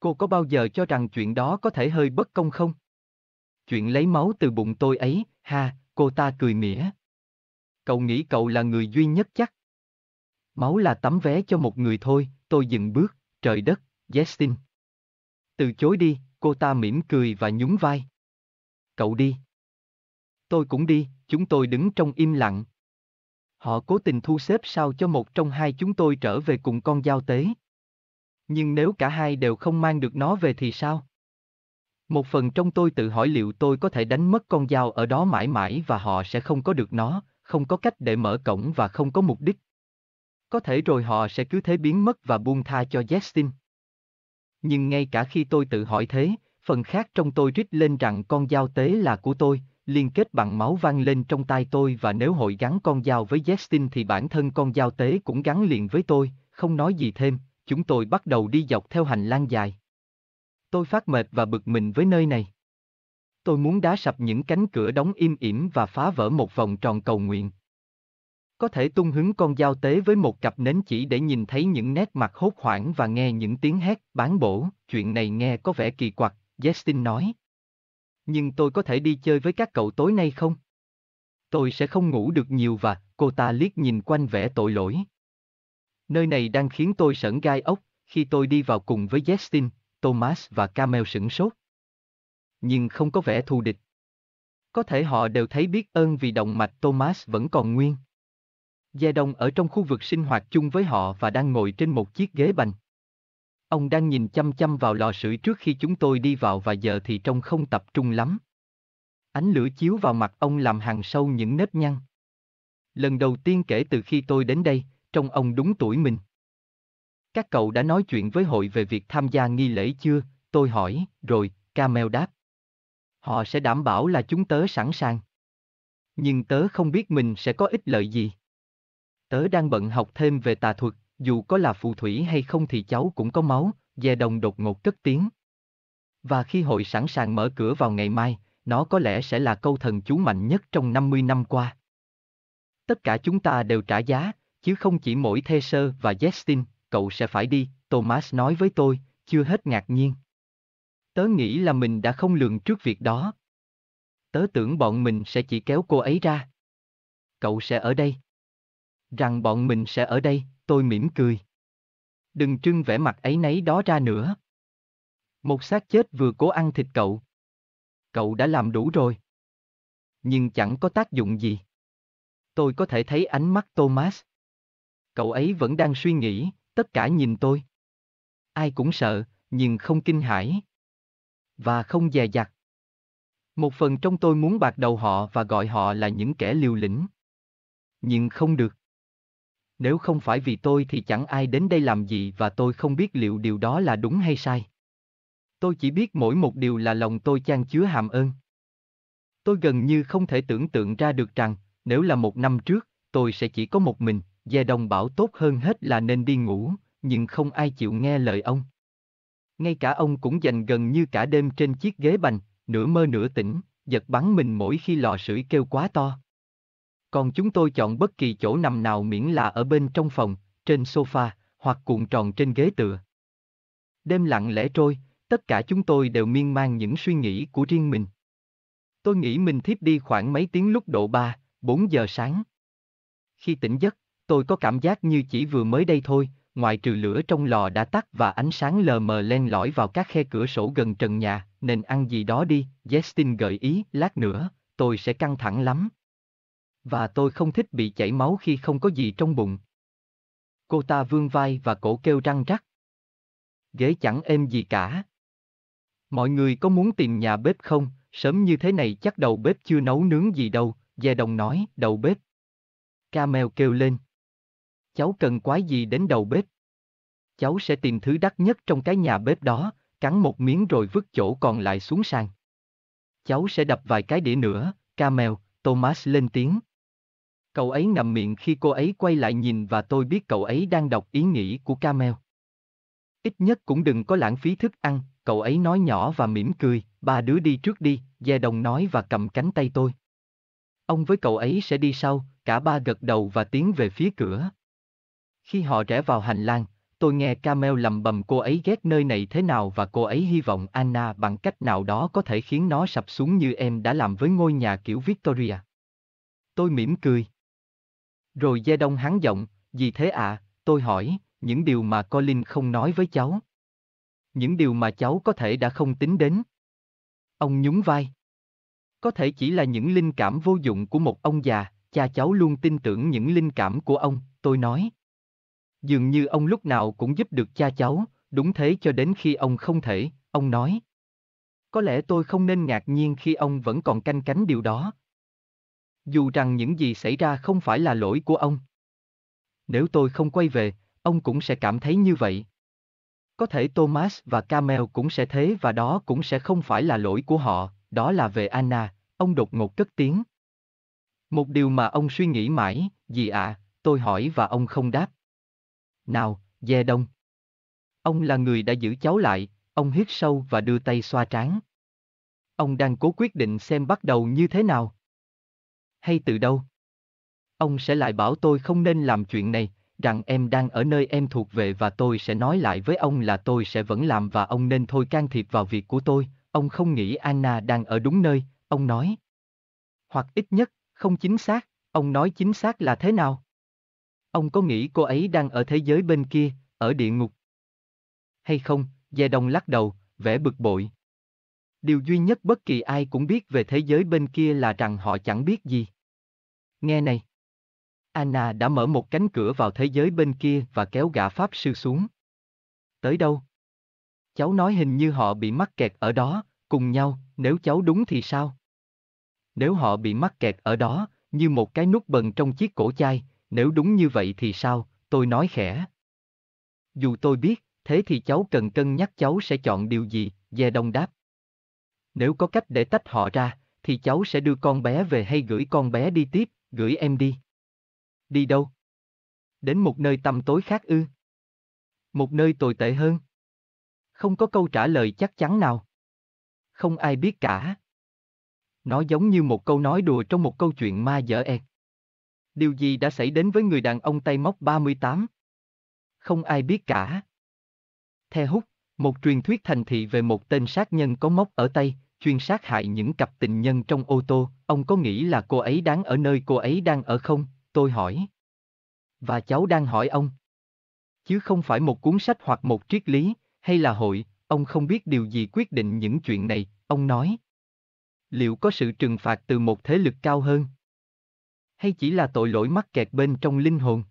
Cô có bao giờ cho rằng chuyện đó có thể hơi bất công không? Chuyện lấy máu từ bụng tôi ấy, ha, cô ta cười mỉa. Cậu nghĩ cậu là người duy nhất chắc. Máu là tấm vé cho một người thôi, tôi dừng bước, trời đất, Justin. Từ chối đi, cô ta mỉm cười và nhún vai. Cậu đi. Tôi cũng đi, chúng tôi đứng trong im lặng. Họ cố tình thu xếp sao cho một trong hai chúng tôi trở về cùng con giao tế. Nhưng nếu cả hai đều không mang được nó về thì sao? Một phần trong tôi tự hỏi liệu tôi có thể đánh mất con dao ở đó mãi mãi và họ sẽ không có được nó, không có cách để mở cổng và không có mục đích. Có thể rồi họ sẽ cứ thế biến mất và buông tha cho Justin. Nhưng ngay cả khi tôi tự hỏi thế, phần khác trong tôi rít lên rằng con dao tế là của tôi, liên kết bằng máu vang lên trong tai tôi và nếu hội gắn con dao với Justin thì bản thân con dao tế cũng gắn liền với tôi, không nói gì thêm, chúng tôi bắt đầu đi dọc theo hành lang dài. Tôi phát mệt và bực mình với nơi này. Tôi muốn đá sập những cánh cửa đóng im ỉm và phá vỡ một vòng tròn cầu nguyện. Có thể tung hứng con dao tế với một cặp nến chỉ để nhìn thấy những nét mặt hốt hoảng và nghe những tiếng hét, bán bổ, chuyện này nghe có vẻ kỳ quặc, Justin nói. Nhưng tôi có thể đi chơi với các cậu tối nay không? Tôi sẽ không ngủ được nhiều và, cô ta liếc nhìn quanh vẻ tội lỗi. Nơi này đang khiến tôi sởn gai ốc, khi tôi đi vào cùng với Justin, Thomas và Camel sửng sốt. Nhưng không có vẻ thù địch. Có thể họ đều thấy biết ơn vì động mạch Thomas vẫn còn nguyên. Gia Đông ở trong khu vực sinh hoạt chung với họ và đang ngồi trên một chiếc ghế bành. Ông đang nhìn chăm chăm vào lò sưởi trước khi chúng tôi đi vào và giờ thì trông không tập trung lắm. Ánh lửa chiếu vào mặt ông làm hàng sâu những nếp nhăn. Lần đầu tiên kể từ khi tôi đến đây, trông ông đúng tuổi mình. Các cậu đã nói chuyện với hội về việc tham gia nghi lễ chưa? Tôi hỏi, rồi, Camel đáp. Họ sẽ đảm bảo là chúng tớ sẵn sàng. Nhưng tớ không biết mình sẽ có ích lợi gì. Tớ đang bận học thêm về tà thuật, dù có là phù thủy hay không thì cháu cũng có máu, dè đồng đột ngột cất tiếng. Và khi hội sẵn sàng mở cửa vào ngày mai, nó có lẽ sẽ là câu thần chú mạnh nhất trong 50 năm qua. Tất cả chúng ta đều trả giá, chứ không chỉ mỗi Thê Sơ và Justin, cậu sẽ phải đi, Thomas nói với tôi, chưa hết ngạc nhiên. Tớ nghĩ là mình đã không lường trước việc đó. Tớ tưởng bọn mình sẽ chỉ kéo cô ấy ra. Cậu sẽ ở đây. Rằng bọn mình sẽ ở đây, tôi mỉm cười. Đừng trưng vẻ mặt ấy nấy đó ra nữa. Một xác chết vừa cố ăn thịt cậu. Cậu đã làm đủ rồi. Nhưng chẳng có tác dụng gì. Tôi có thể thấy ánh mắt Thomas. Cậu ấy vẫn đang suy nghĩ, tất cả nhìn tôi. Ai cũng sợ, nhưng không kinh hãi. Và không dè dặt. Một phần trong tôi muốn bạc đầu họ và gọi họ là những kẻ liều lĩnh. Nhưng không được. Nếu không phải vì tôi thì chẳng ai đến đây làm gì và tôi không biết liệu điều đó là đúng hay sai. Tôi chỉ biết mỗi một điều là lòng tôi chan chứa hàm ơn. Tôi gần như không thể tưởng tượng ra được rằng, nếu là một năm trước, tôi sẽ chỉ có một mình, Dè đồng bảo tốt hơn hết là nên đi ngủ, nhưng không ai chịu nghe lời ông. Ngay cả ông cũng dành gần như cả đêm trên chiếc ghế bành, nửa mơ nửa tỉnh, giật bắn mình mỗi khi lò sưởi kêu quá to. Còn chúng tôi chọn bất kỳ chỗ nằm nào miễn là ở bên trong phòng, trên sofa, hoặc cuộn tròn trên ghế tựa. Đêm lặng lẽ trôi, tất cả chúng tôi đều miên man những suy nghĩ của riêng mình. Tôi nghĩ mình thiếp đi khoảng mấy tiếng lúc độ 3, 4 giờ sáng. Khi tỉnh giấc, tôi có cảm giác như chỉ vừa mới đây thôi, ngoài trừ lửa trong lò đã tắt và ánh sáng lờ mờ len lỏi vào các khe cửa sổ gần trần nhà, nên ăn gì đó đi, Justin gợi ý, lát nữa, tôi sẽ căng thẳng lắm. Và tôi không thích bị chảy máu khi không có gì trong bụng. Cô ta vươn vai và cổ kêu răng rắc. Ghế chẳng êm gì cả. Mọi người có muốn tìm nhà bếp không, sớm như thế này chắc đầu bếp chưa nấu nướng gì đâu, Gia Đồng nói, đầu bếp. Camel kêu lên. Cháu cần quái gì đến đầu bếp? Cháu sẽ tìm thứ đắt nhất trong cái nhà bếp đó, cắn một miếng rồi vứt chỗ còn lại xuống sàn. Cháu sẽ đập vài cái đĩa nữa, Camel, Thomas lên tiếng. Cậu ấy ngậm miệng khi cô ấy quay lại nhìn và tôi biết cậu ấy đang đọc ý nghĩ của Camel. Ít nhất cũng đừng có lãng phí thức ăn, cậu ấy nói nhỏ và mỉm cười, ba đứa đi trước đi, Gia Đồng nói và cầm cánh tay tôi. Ông với cậu ấy sẽ đi sau, cả ba gật đầu và tiến về phía cửa. Khi họ rẽ vào hành lang, tôi nghe Camel lầm bầm cô ấy ghét nơi này thế nào và cô ấy hy vọng Anna bằng cách nào đó có thể khiến nó sập xuống như em đã làm với ngôi nhà kiểu Victoria. Tôi mỉm cười. Rồi Gia Đông hắn giọng, gì thế ạ, à? tôi hỏi, những điều mà Colin không nói với cháu. Những điều mà cháu có thể đã không tính đến. Ông nhún vai. Có thể chỉ là những linh cảm vô dụng của một ông già, cha cháu luôn tin tưởng những linh cảm của ông, tôi nói. Dường như ông lúc nào cũng giúp được cha cháu, đúng thế cho đến khi ông không thể, ông nói. Có lẽ tôi không nên ngạc nhiên khi ông vẫn còn canh cánh điều đó. Dù rằng những gì xảy ra không phải là lỗi của ông. Nếu tôi không quay về, ông cũng sẽ cảm thấy như vậy. Có thể Thomas và Camel cũng sẽ thế và đó cũng sẽ không phải là lỗi của họ, đó là về Anna, ông đột ngột cất tiếng. Một điều mà ông suy nghĩ mãi, gì ạ, à, tôi hỏi và ông không đáp. Nào, Dê Đông. Ông là người đã giữ cháu lại, ông hít sâu và đưa tay xoa trán. Ông đang cố quyết định xem bắt đầu như thế nào. Hay từ đâu? Ông sẽ lại bảo tôi không nên làm chuyện này, rằng em đang ở nơi em thuộc về và tôi sẽ nói lại với ông là tôi sẽ vẫn làm và ông nên thôi can thiệp vào việc của tôi, ông không nghĩ Anna đang ở đúng nơi, ông nói. Hoặc ít nhất, không chính xác, ông nói chính xác là thế nào? Ông có nghĩ cô ấy đang ở thế giới bên kia, ở địa ngục? Hay không, Gia Đông lắc đầu, vẻ bực bội. Điều duy nhất bất kỳ ai cũng biết về thế giới bên kia là rằng họ chẳng biết gì. Nghe này. Anna đã mở một cánh cửa vào thế giới bên kia và kéo gã Pháp sư xuống. Tới đâu? Cháu nói hình như họ bị mắc kẹt ở đó, cùng nhau, nếu cháu đúng thì sao? Nếu họ bị mắc kẹt ở đó, như một cái nút bần trong chiếc cổ chai, nếu đúng như vậy thì sao, tôi nói khẽ. Dù tôi biết, thế thì cháu cần cân nhắc cháu sẽ chọn điều gì, Gia Đông đáp. Nếu có cách để tách họ ra, thì cháu sẽ đưa con bé về hay gửi con bé đi tiếp, gửi em đi. Đi đâu? Đến một nơi tăm tối khác ư? Một nơi tồi tệ hơn? Không có câu trả lời chắc chắn nào. Không ai biết cả. Nó giống như một câu nói đùa trong một câu chuyện ma dở ẹt. Điều gì đã xảy đến với người đàn ông tay móc 38? Không ai biết cả. The Hút, một truyền thuyết thành thị về một tên sát nhân có móc ở tay, chuyên sát hại những cặp tình nhân trong ô tô, ông có nghĩ là cô ấy đáng ở nơi cô ấy đang ở không? Tôi hỏi. Và cháu đang hỏi ông. Chứ không phải một cuốn sách hoặc một triết lý, hay là hội, ông không biết điều gì quyết định những chuyện này, ông nói. Liệu có sự trừng phạt từ một thế lực cao hơn? Hay chỉ là tội lỗi mắc kẹt bên trong linh hồn?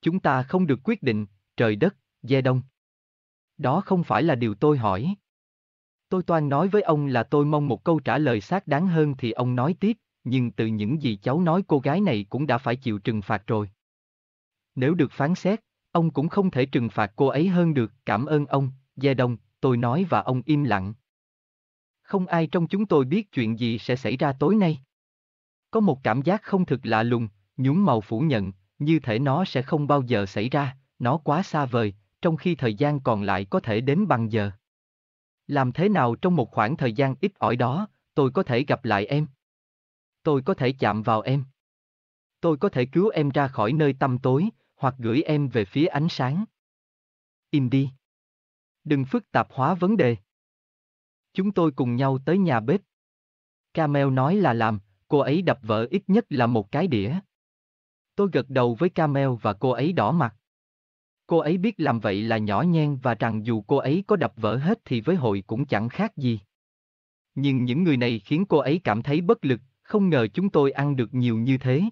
Chúng ta không được quyết định, trời đất, Gia Đông. Đó không phải là điều tôi hỏi. Tôi toan nói với ông là tôi mong một câu trả lời xác đáng hơn thì ông nói tiếp, nhưng từ những gì cháu nói cô gái này cũng đã phải chịu trừng phạt rồi. Nếu được phán xét, ông cũng không thể trừng phạt cô ấy hơn được, cảm ơn ông, Gia Đông, tôi nói và ông im lặng. Không ai trong chúng tôi biết chuyện gì sẽ xảy ra tối nay. Có một cảm giác không thực lạ lùng, nhún màu phủ nhận, như thể nó sẽ không bao giờ xảy ra, nó quá xa vời, trong khi thời gian còn lại có thể đến bằng giờ. Làm thế nào trong một khoảng thời gian ít ỏi đó, tôi có thể gặp lại em? Tôi có thể chạm vào em. Tôi có thể cứu em ra khỏi nơi tăm tối, hoặc gửi em về phía ánh sáng. Im đi. Đừng phức tạp hóa vấn đề. Chúng tôi cùng nhau tới nhà bếp. Camel nói là làm, cô ấy đập vỡ ít nhất là một cái đĩa. Tôi gật đầu với Camel và cô ấy đỏ mặt. Cô ấy biết làm vậy là nhỏ nhen và rằng dù cô ấy có đập vỡ hết thì với hội cũng chẳng khác gì. Nhưng những người này khiến cô ấy cảm thấy bất lực, không ngờ chúng tôi ăn được nhiều như thế.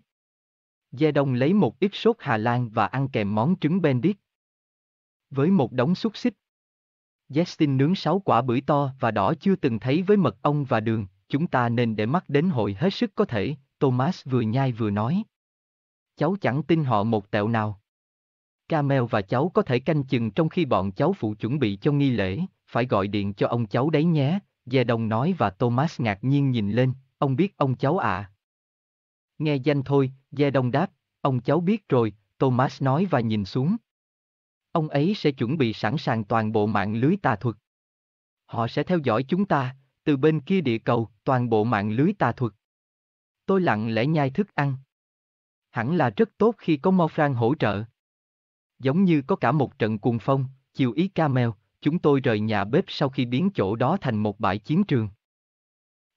Gia Đông lấy một ít sốt Hà Lan và ăn kèm món trứng Bendit. Với một đống xúc xích. Justin nướng sáu quả bưởi to và đỏ chưa từng thấy với mật ong và đường, chúng ta nên để mắt đến hội hết sức có thể, Thomas vừa nhai vừa nói. Cháu chẳng tin họ một tẹo nào. Camel và cháu có thể canh chừng trong khi bọn cháu phụ chuẩn bị cho nghi lễ, phải gọi điện cho ông cháu đấy nhé, Gia Đông nói và Thomas ngạc nhiên nhìn lên, ông biết ông cháu ạ. À. Nghe danh thôi, Gia Đông đáp, ông cháu biết rồi, Thomas nói và nhìn xuống. Ông ấy sẽ chuẩn bị sẵn sàng toàn bộ mạng lưới tà thuật. Họ sẽ theo dõi chúng ta, từ bên kia địa cầu, toàn bộ mạng lưới tà thuật. Tôi lặng lẽ nhai thức ăn. Hẳn là rất tốt khi có Morfran hỗ trợ. Giống như có cả một trận cuồng phong, chiều ý Camel, chúng tôi rời nhà bếp sau khi biến chỗ đó thành một bãi chiến trường.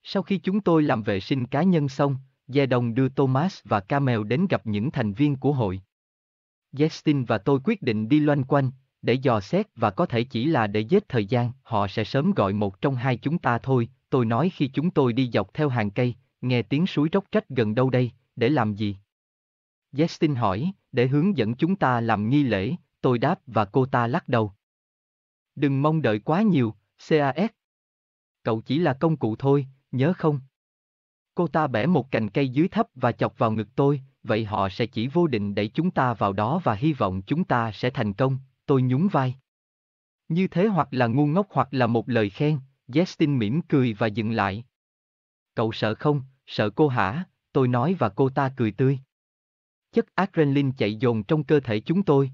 Sau khi chúng tôi làm vệ sinh cá nhân xong, Gia Đồng đưa Thomas và Camel đến gặp những thành viên của hội. Justin và tôi quyết định đi loanh quanh, để dò xét và có thể chỉ là để giết thời gian, họ sẽ sớm gọi một trong hai chúng ta thôi, tôi nói khi chúng tôi đi dọc theo hàng cây, nghe tiếng suối róc rách gần đâu đây, để làm gì? Justin hỏi, để hướng dẫn chúng ta làm nghi lễ, tôi đáp và cô ta lắc đầu. Đừng mong đợi quá nhiều, CAS. Cậu chỉ là công cụ thôi, nhớ không? Cô ta bẻ một cành cây dưới thấp và chọc vào ngực tôi, vậy họ sẽ chỉ vô định đẩy chúng ta vào đó và hy vọng chúng ta sẽ thành công, tôi nhún vai. Như thế hoặc là ngu ngốc hoặc là một lời khen, Justin mỉm cười và dừng lại. Cậu sợ không, sợ cô hả, tôi nói và cô ta cười tươi. Chất adrenaline chạy dồn trong cơ thể chúng tôi.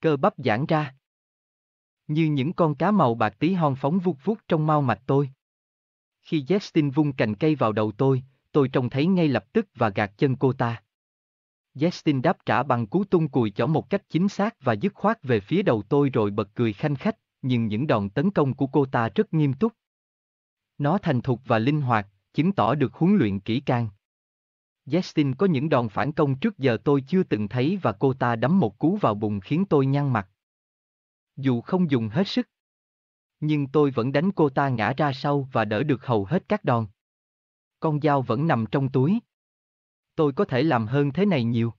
Cơ bắp giãn ra. Như những con cá màu bạc tí hon phóng vút vút trong mau mạch tôi. Khi Justin vung cành cây vào đầu tôi, tôi trông thấy ngay lập tức và gạt chân cô ta. Justin đáp trả bằng cú tung cùi chỏ một cách chính xác và dứt khoát về phía đầu tôi rồi bật cười khanh khách, nhưng những đòn tấn công của cô ta rất nghiêm túc. Nó thành thục và linh hoạt, chứng tỏ được huấn luyện kỹ càng. Justin có những đòn phản công trước giờ tôi chưa từng thấy và cô ta đấm một cú vào bụng khiến tôi nhăn mặt. Dù không dùng hết sức. Nhưng tôi vẫn đánh cô ta ngã ra sau và đỡ được hầu hết các đòn. Con dao vẫn nằm trong túi. Tôi có thể làm hơn thế này nhiều.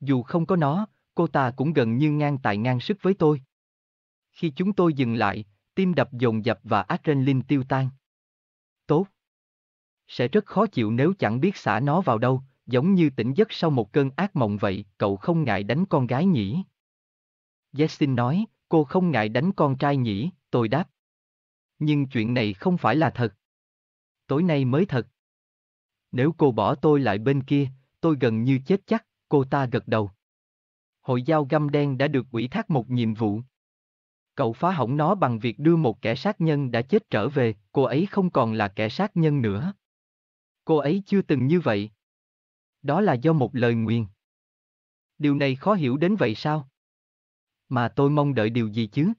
Dù không có nó, cô ta cũng gần như ngang tài ngang sức với tôi. Khi chúng tôi dừng lại, tim đập dồn dập và adrenaline tiêu tan. Tốt. Sẽ rất khó chịu nếu chẳng biết xả nó vào đâu, giống như tỉnh giấc sau một cơn ác mộng vậy, cậu không ngại đánh con gái nhỉ? Jessin nói, cô không ngại đánh con trai nhỉ, tôi đáp. Nhưng chuyện này không phải là thật. Tối nay mới thật. Nếu cô bỏ tôi lại bên kia, tôi gần như chết chắc, cô ta gật đầu. Hội giao găm đen đã được ủy thác một nhiệm vụ. Cậu phá hỏng nó bằng việc đưa một kẻ sát nhân đã chết trở về, cô ấy không còn là kẻ sát nhân nữa. Cô ấy chưa từng như vậy. Đó là do một lời nguyền. Điều này khó hiểu đến vậy sao? Mà tôi mong đợi điều gì chứ?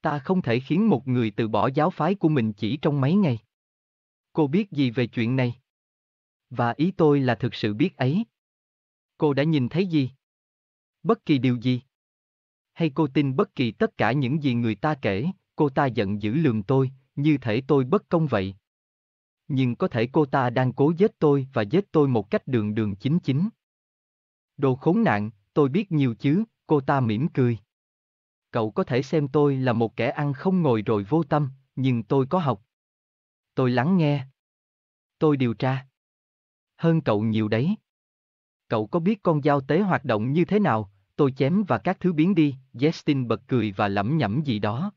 Ta không thể khiến một người từ bỏ giáo phái của mình chỉ trong mấy ngày. Cô biết gì về chuyện này? Và ý tôi là thực sự biết ấy. Cô đã nhìn thấy gì? Bất kỳ điều gì? Hay cô tin bất kỳ tất cả những gì người ta kể, cô ta giận dữ lườm tôi, như thể tôi bất công vậy. Nhưng có thể cô ta đang cố giết tôi và giết tôi một cách đường đường chính chính. Đồ khốn nạn, tôi biết nhiều chứ, cô ta mỉm cười. Cậu có thể xem tôi là một kẻ ăn không ngồi rồi vô tâm, nhưng tôi có học. Tôi lắng nghe. Tôi điều tra. Hơn cậu nhiều đấy. Cậu có biết con dao tế hoạt động như thế nào, tôi chém và các thứ biến đi, Justin bật cười và lẩm nhẩm gì đó.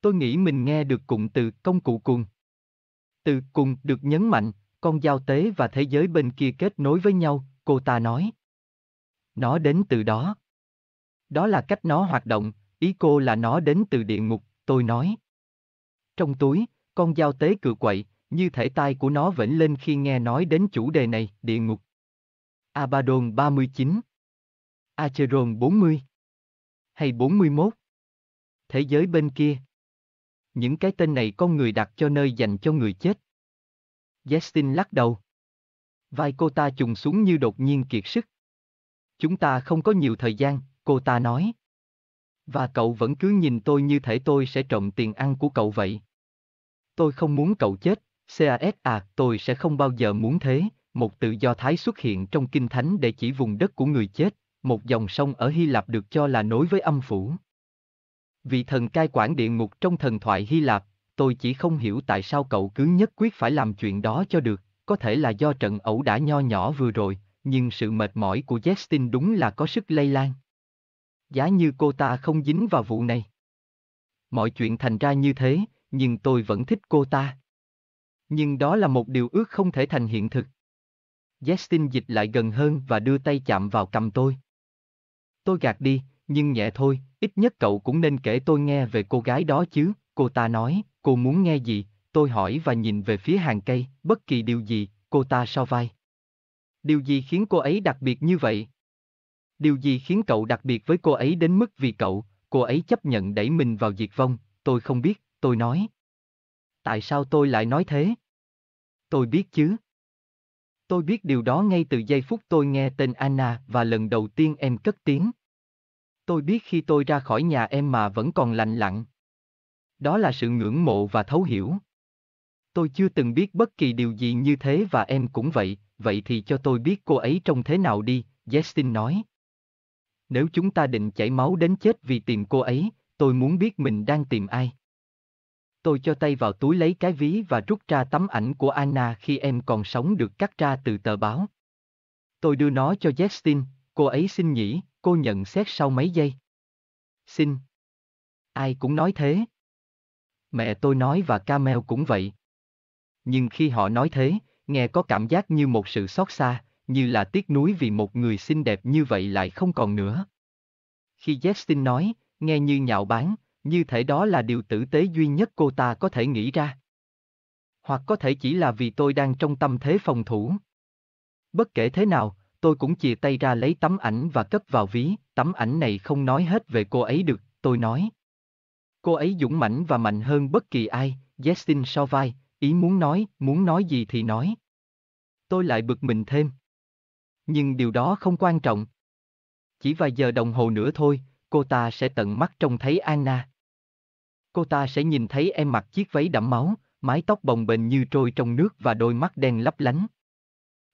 Tôi nghĩ mình nghe được cụm từ công cụ cùng. Từ cùng được nhấn mạnh, con dao tế và thế giới bên kia kết nối với nhau, cô ta nói. Nó đến từ đó. Đó là cách nó hoạt động, ý cô là nó đến từ địa ngục, tôi nói. Trong túi, con dao tế cự quậy, như thể tai của nó vẫn lên khi nghe nói đến chủ đề này, địa ngục. Abaddon 39 Acheron 40 Hay 41 Thế giới bên kia Những cái tên này con người đặt cho nơi dành cho người chết. Justin lắc đầu. Vai cô ta trùng xuống như đột nhiên kiệt sức. Chúng ta không có nhiều thời gian, cô ta nói. Và cậu vẫn cứ nhìn tôi như thể tôi sẽ trộm tiền ăn của cậu vậy. Tôi không muốn cậu chết, CAS à, tôi sẽ không bao giờ muốn thế, một tự do thái xuất hiện trong kinh thánh để chỉ vùng đất của người chết, một dòng sông ở Hy Lạp được cho là nối với âm phủ. Vị thần cai quản địa ngục trong thần thoại Hy Lạp, tôi chỉ không hiểu tại sao cậu cứ nhất quyết phải làm chuyện đó cho được, có thể là do trận ẩu đả nho nhỏ vừa rồi, nhưng sự mệt mỏi của Justin đúng là có sức lây lan. Giá như cô ta không dính vào vụ này. Mọi chuyện thành ra như thế, nhưng tôi vẫn thích cô ta. Nhưng đó là một điều ước không thể thành hiện thực. Justin dịch lại gần hơn và đưa tay chạm vào cầm tôi. Tôi gạt đi, nhưng nhẹ thôi, ít nhất cậu cũng nên kể tôi nghe về cô gái đó chứ, cô ta nói, cô muốn nghe gì, tôi hỏi và nhìn về phía hàng cây, bất kỳ điều gì, cô ta so vai. Điều gì khiến cô ấy đặc biệt như vậy? Điều gì khiến cậu đặc biệt với cô ấy đến mức vì cậu, cô ấy chấp nhận đẩy mình vào diệt vong, tôi không biết, tôi nói. Tại sao tôi lại nói thế? Tôi biết chứ. Tôi biết điều đó ngay từ giây phút tôi nghe tên Anna và lần đầu tiên em cất tiếng. Tôi biết khi tôi ra khỏi nhà em mà vẫn còn lành lặng. Đó là sự ngưỡng mộ và thấu hiểu. Tôi chưa từng biết bất kỳ điều gì như thế và em cũng vậy, vậy thì cho tôi biết cô ấy trông thế nào đi, Justin nói. Nếu chúng ta định chảy máu đến chết vì tìm cô ấy, tôi muốn biết mình đang tìm ai. Tôi cho tay vào túi lấy cái ví và rút ra tấm ảnh của Anna khi em còn sống được cắt ra từ tờ báo. Tôi đưa nó cho Justin, cô ấy xin nhỉ, cô nhận xét sau mấy giây. Xin. Ai cũng nói thế. Mẹ tôi nói và Camel cũng vậy. Nhưng khi họ nói thế, nghe có cảm giác như một sự xót xa, như là tiếc nuối vì một người xinh đẹp như vậy lại không còn nữa. Khi Justin nói, nghe như nhạo báng, như thể đó là điều tử tế duy nhất cô ta có thể nghĩ ra. Hoặc có thể chỉ là vì tôi đang trong tâm thế phòng thủ. Bất kể thế nào, tôi cũng chìa tay ra lấy tấm ảnh và cất vào ví, tấm ảnh này không nói hết về cô ấy được, tôi nói. Cô ấy dũng mãnh và mạnh hơn bất kỳ ai, Justin so vai, ý muốn nói, muốn nói gì thì nói. Tôi lại bực mình thêm. Nhưng điều đó không quan trọng. Chỉ vài giờ đồng hồ nữa thôi, cô ta sẽ tận mắt trông thấy Anna. Cô ta sẽ nhìn thấy em mặc chiếc váy đẫm máu, mái tóc bồng bềnh như trôi trong nước và đôi mắt đen lấp lánh.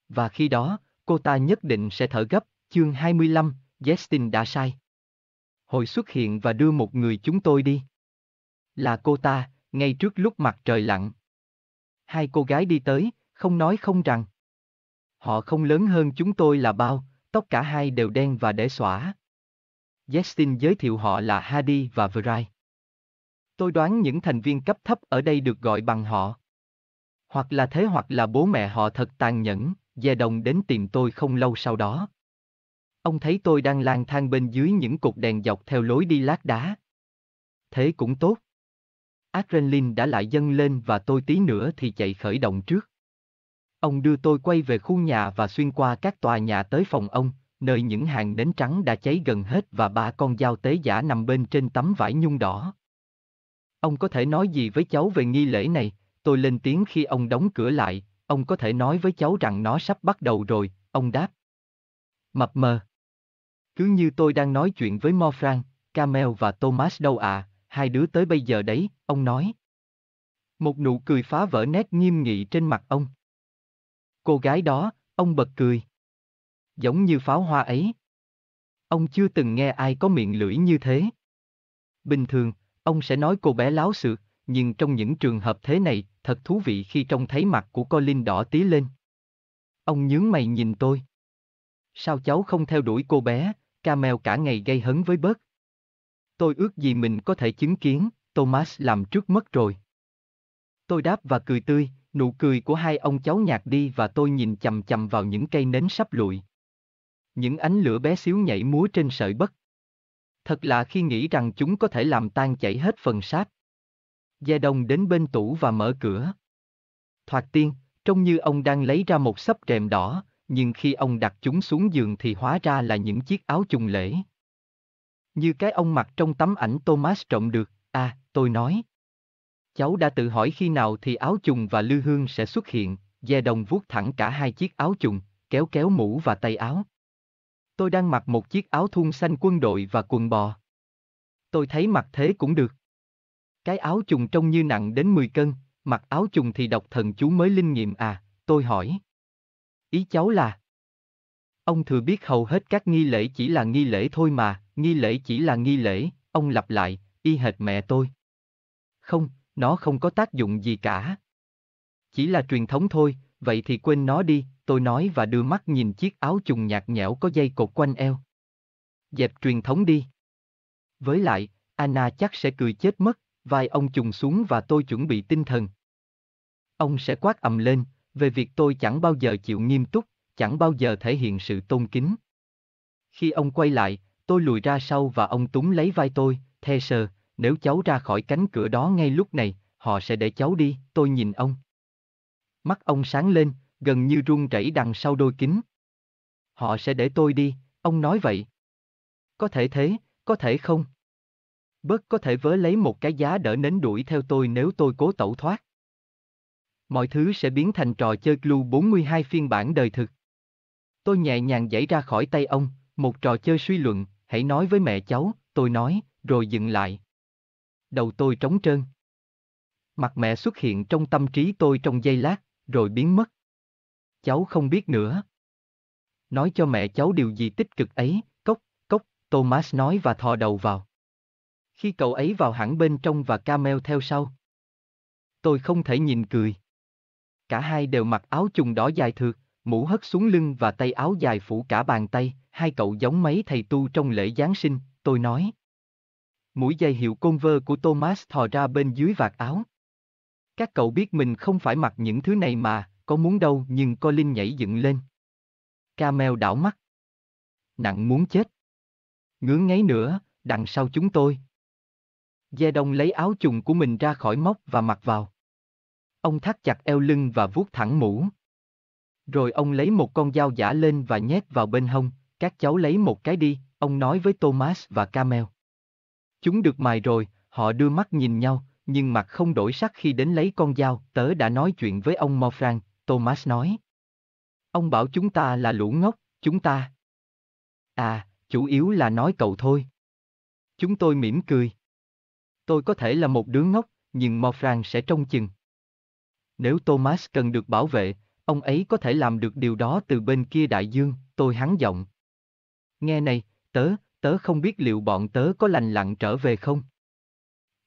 Và khi đó, cô ta nhất định sẽ thở gấp, chương 25, Justin đã sai. Hồi xuất hiện và đưa một người chúng tôi đi. Là cô ta, ngay trước lúc mặt trời lặn. Hai cô gái đi tới, không nói không rằng. Họ không lớn hơn chúng tôi là bao, tóc cả hai đều đen và để xõa. Justin giới thiệu họ là Hadi và Vrai. Tôi đoán những thành viên cấp thấp ở đây được gọi bằng họ. Hoặc là thế hoặc là bố mẹ họ thật tàn nhẫn, Dè đồng đến tìm tôi không lâu sau đó. Ông thấy tôi đang lang thang bên dưới những cột đèn dọc theo lối đi lát đá. Thế cũng tốt. Adrenaline đã lại dâng lên và tôi tí nữa thì chạy khởi động trước. Ông đưa tôi quay về khu nhà và xuyên qua các tòa nhà tới phòng ông, nơi những hàng nến trắng đã cháy gần hết và ba con dao tế giả nằm bên trên tấm vải nhung đỏ. Ông có thể nói gì với cháu về nghi lễ này? Tôi lên tiếng khi ông đóng cửa lại, ông có thể nói với cháu rằng nó sắp bắt đầu rồi, ông đáp. Mập mờ. Cứ như tôi đang nói chuyện với Morfran, Camel và Thomas đâu à, hai đứa tới bây giờ đấy, ông nói. Một nụ cười phá vỡ nét nghiêm nghị trên mặt ông. Cô gái đó, ông bật cười. Giống như pháo hoa ấy. Ông chưa từng nghe ai có miệng lưỡi như thế. Bình thường, ông sẽ nói cô bé láo xược, nhưng trong những trường hợp thế này, thật thú vị khi trông thấy mặt của Colin đỏ tí lên. Ông nhướng mày nhìn tôi. Sao cháu không theo đuổi cô bé, Camel cả ngày gây hấn với bớt. Tôi ước gì mình có thể chứng kiến, Thomas làm trước mất rồi. Tôi đáp và cười tươi, nụ cười của hai ông cháu nhạt đi và tôi nhìn chầm chầm vào những cây nến sắp lụi. Những ánh lửa bé xíu nhảy múa trên sợi bất. Thật lạ khi nghĩ rằng chúng có thể làm tan chảy hết phần sáp. Gia Đông đến bên tủ và mở cửa. Thoạt tiên, trông như ông đang lấy ra một sấp rèm đỏ, nhưng khi ông đặt chúng xuống giường thì hóa ra là những chiếc áo trùng lễ. Như cái ông mặc trong tấm ảnh Thomas trộm được, à, tôi nói. Cháu đã tự hỏi khi nào thì áo trùng và lư hương sẽ xuất hiện, Gia Đông vuốt thẳng cả hai chiếc áo trùng, kéo kéo mũ và tay áo. Tôi đang mặc một chiếc áo thun xanh quân đội và quần bò. Tôi thấy mặc thế cũng được. Cái áo trùng trông như nặng đến 10 cân, mặc áo trùng thì độc thần chú mới linh nghiệm à, tôi hỏi. Ý cháu là... Ông thừa biết hầu hết các nghi lễ chỉ là nghi lễ thôi mà, nghi lễ chỉ là nghi lễ, ông lặp lại, y hệt mẹ tôi. Không, nó không có tác dụng gì cả. Chỉ là truyền thống thôi, vậy thì quên nó đi, tôi nói và đưa mắt nhìn chiếc áo chùng nhạt nhẽo có dây cột quanh eo. Dẹp truyền thống đi. Với lại, Anna chắc sẽ cười chết mất, vai ông chùng xuống và tôi chuẩn bị tinh thần. Ông sẽ quát ầm lên, về việc tôi chẳng bao giờ chịu nghiêm túc, chẳng bao giờ thể hiện sự tôn kính. Khi ông quay lại, tôi lùi ra sau và ông túng lấy vai tôi, the sờ, nếu cháu ra khỏi cánh cửa đó ngay lúc này, họ sẽ để cháu đi, tôi nhìn ông. Mắt ông sáng lên, gần như run rẩy đằng sau đôi kính. Họ sẽ để tôi đi, ông nói vậy. Có thể thế, có thể không. Bớt có thể vớ lấy một cái giá đỡ nến đuổi theo tôi nếu tôi cố tẩu thoát. Mọi thứ sẽ biến thành trò chơi Clue 42 phiên bản đời thực. Tôi nhẹ nhàng giãy ra khỏi tay ông, một trò chơi suy luận, hãy nói với mẹ cháu, tôi nói, rồi dừng lại. Đầu tôi trống trơn. Mặt mẹ xuất hiện trong tâm trí tôi trong giây lát, rồi biến mất. Cháu không biết nữa. Nói cho mẹ cháu điều gì tích cực ấy, cốc, cốc, Thomas nói và thò đầu vào. Khi cậu ấy vào hẳn bên trong và Camel theo sau. Tôi không thể nhìn cười. Cả hai đều mặc áo trùng đỏ dài thượt, mũ hất xuống lưng và tay áo dài phủ cả bàn tay, hai cậu giống mấy thầy tu trong lễ Giáng sinh, tôi nói. Mũi dây hiệu Converse của Thomas thò ra bên dưới vạt áo. Các cậu biết mình không phải mặc những thứ này mà, có muốn đâu nhưng Colin nhảy dựng lên. Camel đảo mắt. Nặng muốn chết. Ngứa ngáy nữa, đằng sau chúng tôi. Gia Đông lấy áo trùng của mình ra khỏi móc và mặc vào. Ông thắt chặt eo lưng và vuốt thẳng mũ. Rồi ông lấy một con dao giả lên và nhét vào bên hông, các cháu lấy một cái đi, ông nói với Thomas và Camel. Chúng được mài rồi, họ đưa mắt nhìn nhau, nhưng mặt không đổi sắc khi đến lấy con dao, tớ đã nói chuyện với ông Morfran, Thomas nói. Ông bảo chúng ta là lũ ngốc, chúng ta. À, chủ yếu là nói cậu thôi. Chúng tôi mỉm cười. Tôi có thể là một đứa ngốc, nhưng Morfran sẽ trông chừng. Nếu Thomas cần được bảo vệ, ông ấy có thể làm được điều đó từ bên kia đại dương, tôi hắn giọng. Nghe này, tớ, tớ không biết liệu bọn tớ có lành lặn trở về không?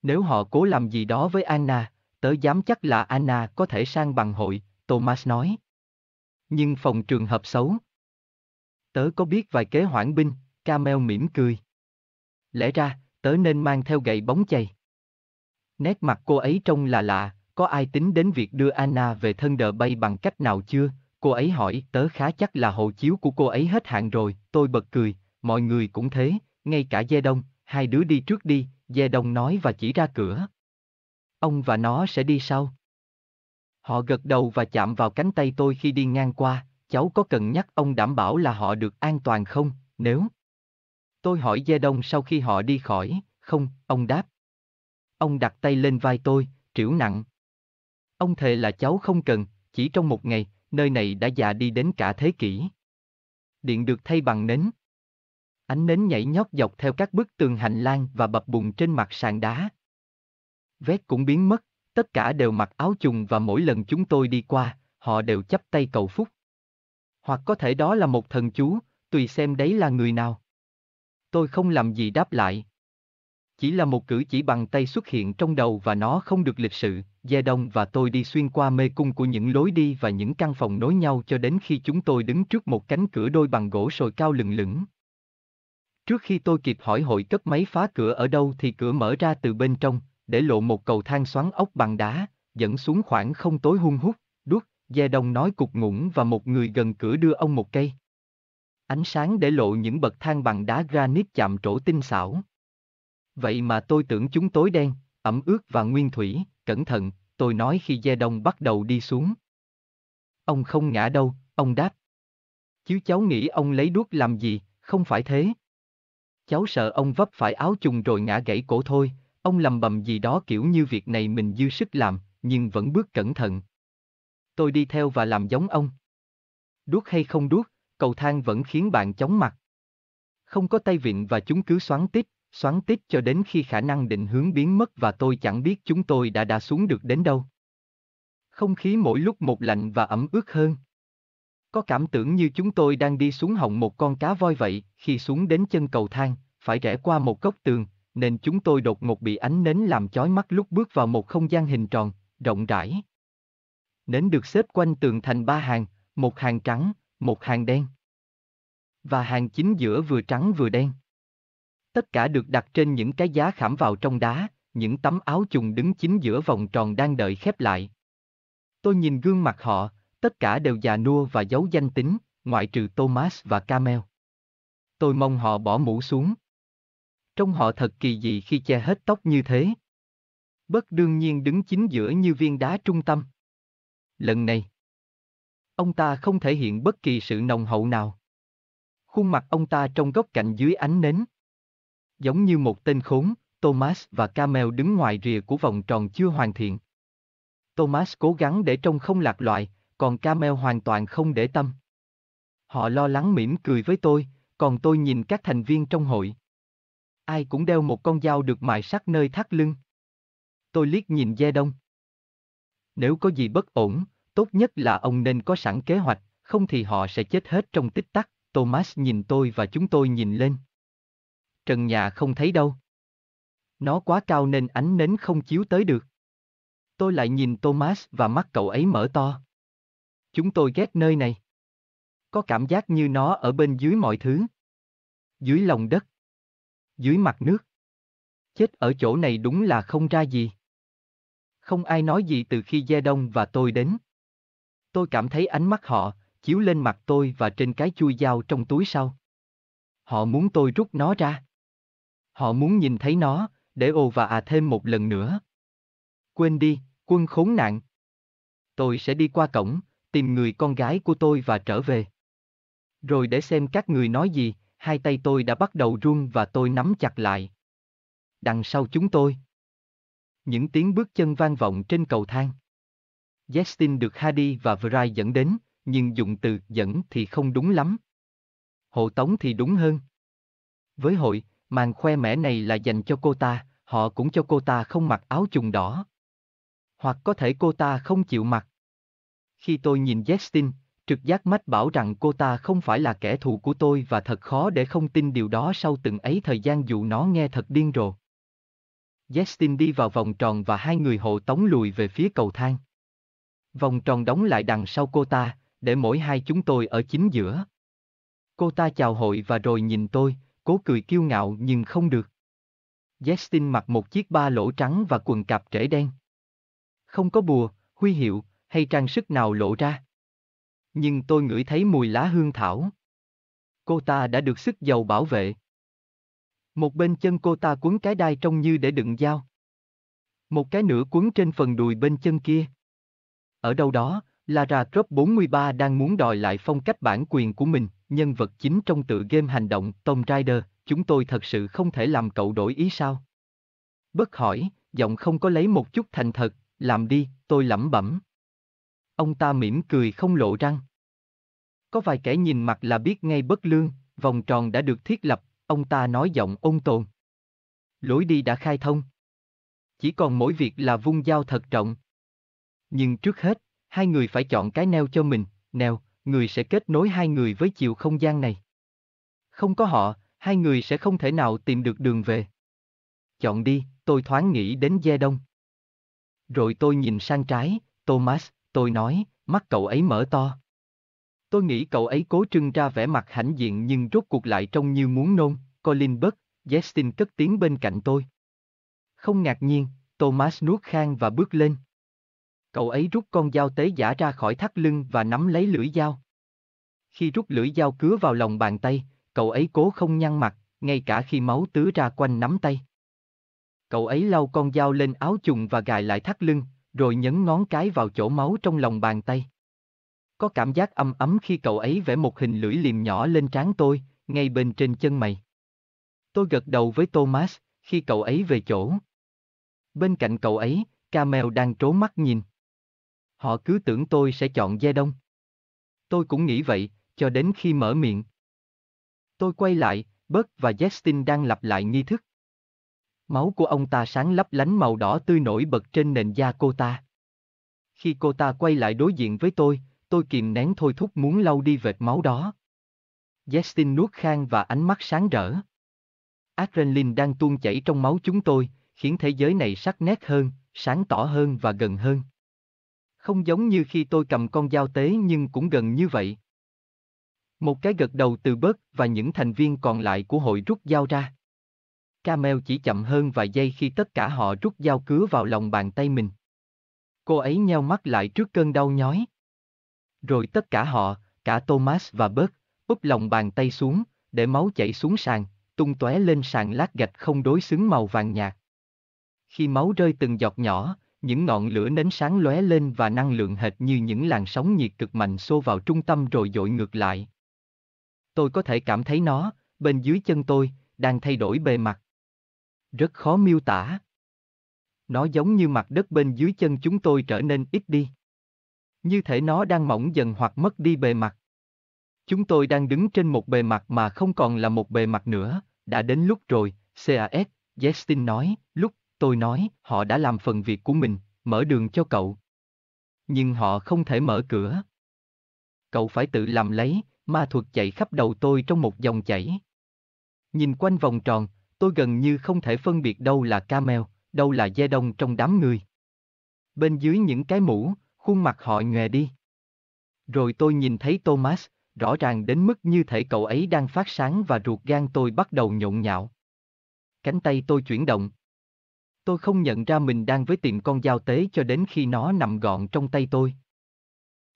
Nếu họ cố làm gì đó với Anna, tớ dám chắc là Anna có thể sang bằng hội, Thomas nói. Nhưng phòng trường hợp xấu. Tớ có biết vài kế hoãn binh, Camel mỉm cười. Lẽ ra, tớ nên mang theo gậy bóng chày. Nét mặt cô ấy trông là lạ, có ai tính đến việc đưa Anna về thân đờ bay bằng cách nào chưa? Cô ấy hỏi, tớ khá chắc là hộ chiếu của cô ấy hết hạn rồi, tôi bật cười, mọi người cũng thế, ngay cả Gia Đông, hai đứa đi trước đi, Gia Đông nói và chỉ ra cửa. Ông và nó sẽ đi sau. Họ gật đầu và chạm vào cánh tay tôi khi đi ngang qua, cháu có cần nhắc ông đảm bảo là họ được an toàn không, nếu... Tôi hỏi Gia Đông sau khi họ đi khỏi, không, ông đáp. Ông đặt tay lên vai tôi, triểu nặng. Ông thề là cháu không cần, chỉ trong một ngày, nơi này đã già đi đến cả thế kỷ. Điện được thay bằng nến. Ánh nến nhảy nhót dọc theo các bức tường hành lang và bập bùng trên mặt sàn đá. Vét cũng biến mất, tất cả đều mặc áo trùng và mỗi lần chúng tôi đi qua, họ đều chấp tay cầu phúc. Hoặc có thể đó là một thần chú, tùy xem đấy là người nào. Tôi không làm gì đáp lại. Chỉ là một cử chỉ bằng tay xuất hiện trong đầu và nó không được lịch sự, Gia Đông và tôi đi xuyên qua mê cung của những lối đi và những căn phòng nối nhau cho đến khi chúng tôi đứng trước một cánh cửa đôi bằng gỗ sồi cao lừng lửng. Trước khi tôi kịp hỏi hội cấp máy phá cửa ở đâu thì cửa mở ra từ bên trong, để lộ một cầu thang xoắn ốc bằng đá, dẫn xuống khoảng không tối hun hút, đuốc, dè Đông nói cục ngủng và một người gần cửa đưa ông một cây. Ánh sáng để lộ những bậc thang bằng đá granite chạm trổ tinh xảo. Vậy mà tôi tưởng chúng tối đen, ẩm ướt và nguyên thủy, cẩn thận, tôi nói khi dè Đông bắt đầu đi xuống. Ông không ngã đâu, ông đáp. Chứ cháu nghĩ ông lấy đuốc làm gì, không phải thế. Cháu sợ ông vấp phải áo trùng rồi ngã gãy cổ thôi, ông lầm bầm gì đó kiểu như việc này mình dư sức làm, nhưng vẫn bước cẩn thận. Tôi đi theo và làm giống ông. Đuốt hay không đuốt, cầu thang vẫn khiến bạn chóng mặt. Không có tay vịn và chúng cứ xoắn tít, xoắn tít cho đến khi khả năng định hướng biến mất và tôi chẳng biết chúng tôi đã đã xuống được đến đâu. Không khí mỗi lúc một lạnh và ẩm ướt hơn. Có cảm tưởng như chúng tôi đang đi xuống họng một con cá voi vậy, khi xuống đến chân cầu thang, phải rẽ qua một góc tường, nên chúng tôi đột ngột bị ánh nến làm chói mắt lúc bước vào một không gian hình tròn, rộng rãi. Nến được xếp quanh tường thành ba hàng, một hàng trắng, một hàng đen. Và hàng chính giữa vừa trắng vừa đen. Tất cả được đặt trên những cái giá khảm vào trong đá, những tấm áo trùng đứng chính giữa vòng tròn đang đợi khép lại. Tôi nhìn gương mặt họ, tất cả đều già nua và giấu danh tính, ngoại trừ Thomas và Camel. Tôi mong họ bỏ mũ xuống. Trông họ thật kỳ dị khi che hết tóc như thế. Bất đương nhiên đứng chính giữa như viên đá trung tâm. Lần này, ông ta không thể hiện bất kỳ sự nồng hậu nào. Khuôn mặt ông ta trong góc cạnh dưới ánh nến. Giống như một tên khốn, Thomas và Camel đứng ngoài rìa của vòng tròn chưa hoàn thiện. Thomas cố gắng để trông không lạc loại, còn Camel hoàn toàn không để tâm. Họ lo lắng mỉm cười với tôi, còn tôi nhìn các thành viên trong hội. Ai cũng đeo một con dao được mài sắt nơi thắt lưng. Tôi liếc nhìn Gia Đông. Nếu có gì bất ổn, tốt nhất là ông nên có sẵn kế hoạch, không thì họ sẽ chết hết trong tích tắc. Thomas nhìn tôi và chúng tôi nhìn lên. Trần nhà không thấy đâu. Nó quá cao nên ánh nến không chiếu tới được. Tôi lại nhìn Thomas và mắt cậu ấy mở to. Chúng tôi ghét nơi này. Có cảm giác như nó ở bên dưới mọi thứ. Dưới lòng đất. Dưới mặt nước. Chết ở chỗ này đúng là không ra gì. Không ai nói gì từ khi Gia Đông và tôi đến. Tôi cảm thấy ánh mắt họ, chiếu lên mặt tôi và trên cái chui dao trong túi sau. Họ muốn tôi rút nó ra. Họ muốn nhìn thấy nó, để ô và à thêm một lần nữa. Quên đi, quân khốn nạn. Tôi sẽ đi qua cổng, tìm người con gái của tôi và trở về. Rồi để xem các người nói gì, hai tay tôi đã bắt đầu run và tôi nắm chặt lại. Đằng sau chúng tôi. Những tiếng bước chân vang vọng trên cầu thang. Justin được Hadi và Vray dẫn đến, nhưng dùng từ dẫn thì không đúng lắm. Hộ tống thì đúng hơn. Với hội, màn khoe mẽ này là dành cho cô ta, họ cũng cho cô ta không mặc áo trùng đỏ. Hoặc có thể cô ta không chịu mặc. Khi tôi nhìn Justin, trực giác mách bảo rằng cô ta không phải là kẻ thù của tôi và thật khó để không tin điều đó sau từng ấy thời gian dù nó nghe thật điên rồ. Justin đi vào vòng tròn và hai người hộ tống lùi về phía cầu thang. Vòng tròn đóng lại đằng sau cô ta, để mỗi hai chúng tôi ở chính giữa. Cô ta chào hội và rồi nhìn tôi, cố cười kiêu ngạo nhưng không được. Justin mặc một chiếc ba lỗ trắng và quần cạp trễ đen. Không có bùa, huy hiệu, hay trang sức nào lộ ra. Nhưng tôi ngửi thấy mùi lá hương thảo. Cô ta đã được sức dầu bảo vệ. Một bên chân cô ta quấn cái đai trông như để đựng dao. Một cái nữa quấn trên phần đùi bên chân kia. Ở đâu đó, Lara Croft 43 đang muốn đòi lại phong cách bản quyền của mình, nhân vật chính trong tựa game hành động Tomb Raider, chúng tôi thật sự không thể làm cậu đổi ý sao? Bất hỏi, giọng không có lấy một chút thành thật, làm đi, tôi lẩm bẩm. Ông ta mỉm cười không lộ răng. Có vài kẻ nhìn mặt là biết ngay bất lương, vòng tròn đã được thiết lập, ông ta nói giọng ôn tồn. Lối đi đã khai thông. Chỉ còn mỗi việc là vung dao thật trọng. Nhưng trước hết, hai người phải chọn cái neo cho mình, neo, người sẽ kết nối hai người với chiều không gian này. Không có họ, hai người sẽ không thể nào tìm được đường về. chọn đi, tôi thoáng nghĩ đến Gia Đông. Rồi tôi nhìn sang trái, Thomas, tôi nói, mắt cậu ấy mở to. Tôi nghĩ cậu ấy cố trưng ra vẻ mặt hãnh diện nhưng rốt cuộc lại trông như muốn nôn, Colin Buck, Justin cất tiếng bên cạnh tôi. Không ngạc nhiên, Thomas nuốt khang và bước lên. Cậu ấy rút con dao tế giả ra khỏi thắt lưng và nắm lấy lưỡi dao. Khi rút lưỡi dao cứa vào lòng bàn tay, cậu ấy cố không nhăn mặt, ngay cả khi máu tứ ra quanh nắm tay. Cậu ấy lau con dao lên áo chùng và gài lại thắt lưng, rồi nhấn ngón cái vào chỗ máu trong lòng bàn tay. Có cảm giác âm ấm khi cậu ấy vẽ một hình lưỡi liềm nhỏ lên trán tôi, ngay bên trên chân mày. Tôi gật đầu với Thomas, khi cậu ấy về chỗ. Bên cạnh cậu ấy, Camel đang trố mắt nhìn. Họ cứ tưởng tôi sẽ chọn Gia Đông. Tôi cũng nghĩ vậy, cho đến khi mở miệng. Tôi quay lại, Bớt và Justin đang lặp lại nghi thức. Máu của ông ta sáng lấp lánh màu đỏ tươi nổi bật trên nền da cô ta. Khi cô ta quay lại đối diện với tôi, tôi kìm nén thôi thúc muốn lau đi vệt máu đó. Justin nuốt khang và ánh mắt sáng rỡ. Adrenaline đang tuôn chảy trong máu chúng tôi, khiến thế giới này sắc nét hơn, sáng tỏ hơn và gần hơn. Không giống như khi tôi cầm con dao tế nhưng cũng gần như vậy. Một cái gật đầu từ bớt và những thành viên còn lại của hội rút dao ra. Camel chỉ chậm hơn vài giây khi tất cả họ rút dao cứa vào lòng bàn tay mình. Cô ấy nheo mắt lại trước cơn đau nhói. Rồi tất cả họ, cả Thomas và Bert, úp lòng bàn tay xuống, để máu chảy xuống sàn, tung tóe lên sàn lát gạch không đối xứng màu vàng nhạt. Khi máu rơi từng giọt nhỏ, những ngọn lửa nến sáng lóe lên và năng lượng hệt như những làn sóng nhiệt cực mạnh xô vào trung tâm rồi dội ngược lại. Tôi có thể cảm thấy nó, bên dưới chân tôi, đang thay đổi bề mặt. Rất khó miêu tả. Nó giống như mặt đất bên dưới chân chúng tôi trở nên ít đi. Như thể nó đang mỏng dần hoặc mất đi bề mặt. Chúng tôi đang đứng trên một bề mặt mà không còn là một bề mặt nữa, đã đến lúc rồi, CAS, Justin nói, lúc, tôi nói, họ đã làm phần việc của mình, mở đường cho cậu. Nhưng họ không thể mở cửa. Cậu phải tự làm lấy, ma thuật chạy khắp đầu tôi trong một dòng chảy. Nhìn quanh vòng tròn, tôi gần như không thể phân biệt đâu là Camel, đâu là Dê Đông trong đám người. Bên dưới những cái mũ, khuôn mặt họ nhòe đi. Rồi tôi nhìn thấy Thomas, rõ ràng đến mức như thể cậu ấy đang phát sáng và ruột gan tôi bắt đầu nhộn nhạo. Cánh tay tôi chuyển động. Tôi không nhận ra mình đang với tìm con dao tế cho đến khi nó nằm gọn trong tay tôi.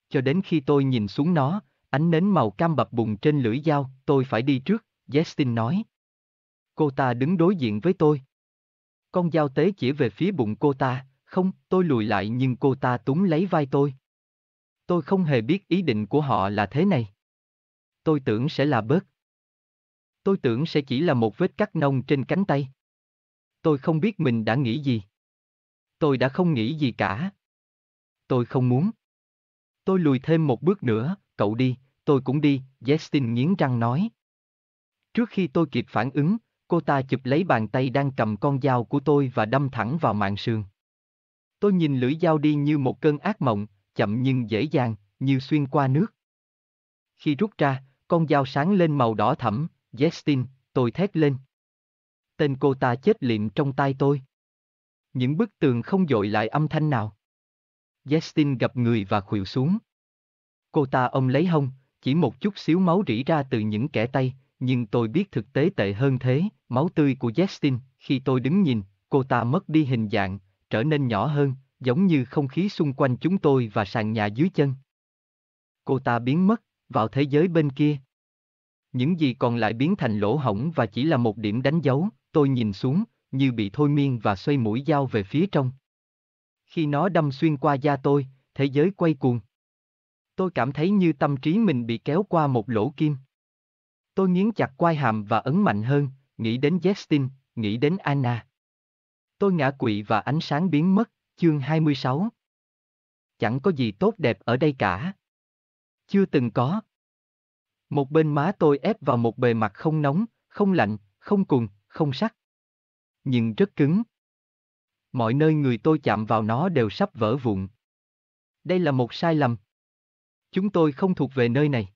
Cho đến khi tôi nhìn xuống nó, ánh nến màu cam bập bùng trên lưỡi dao, tôi phải đi trước, Justin nói. Cô ta đứng đối diện với tôi. Con dao tế chỉ về phía bụng cô ta, không, tôi lùi lại nhưng cô ta túng lấy vai tôi. Tôi không hề biết ý định của họ là thế này. Tôi tưởng sẽ là bớt. Tôi tưởng sẽ chỉ là một vết cắt nông trên cánh tay. Tôi không biết mình đã nghĩ gì. Tôi đã không nghĩ gì cả. Tôi không muốn. Tôi lùi thêm một bước nữa, cậu đi, tôi cũng đi, Justin nghiến răng nói. Trước khi tôi kịp phản ứng, cô ta chụp lấy bàn tay đang cầm con dao của tôi và đâm thẳng vào mạng sườn. Tôi nhìn lưỡi dao đi như một cơn ác mộng, chậm nhưng dễ dàng, như xuyên qua nước. Khi rút ra, con dao sáng lên màu đỏ thẫm, Justin, tôi thét lên. Tên cô ta chết liệm trong tay tôi. Những bức tường không dội lại âm thanh nào. Justin gặp người và khuỵu xuống. Cô ta ôm lấy hông, chỉ một chút xíu máu rỉ ra từ những kẻ tay, nhưng tôi biết thực tế tệ hơn thế, máu tươi của Justin, khi tôi đứng nhìn, cô ta mất đi hình dạng, trở nên nhỏ hơn, giống như không khí xung quanh chúng tôi và sàn nhà dưới chân. Cô ta biến mất, vào thế giới bên kia. Những gì còn lại biến thành lỗ hổng và chỉ là một điểm đánh dấu, tôi nhìn xuống, như bị thôi miên và xoay mũi dao về phía trong. Khi nó đâm xuyên qua da tôi, thế giới quay cuồng. Tôi cảm thấy như tâm trí mình bị kéo qua một lỗ kim. Tôi nghiến chặt quai hàm và ấn mạnh hơn, nghĩ đến Justin, nghĩ đến Anna. Tôi ngã quỵ và ánh sáng biến mất, chương 26. Chẳng có gì tốt đẹp ở đây cả. Chưa từng có. Một bên má tôi ép vào một bề mặt không nóng, không lạnh, không cùng, không sắc. Nhưng rất cứng. Mọi nơi người tôi chạm vào nó đều sắp vỡ vụn. Đây là một sai lầm. Chúng tôi không thuộc về nơi này.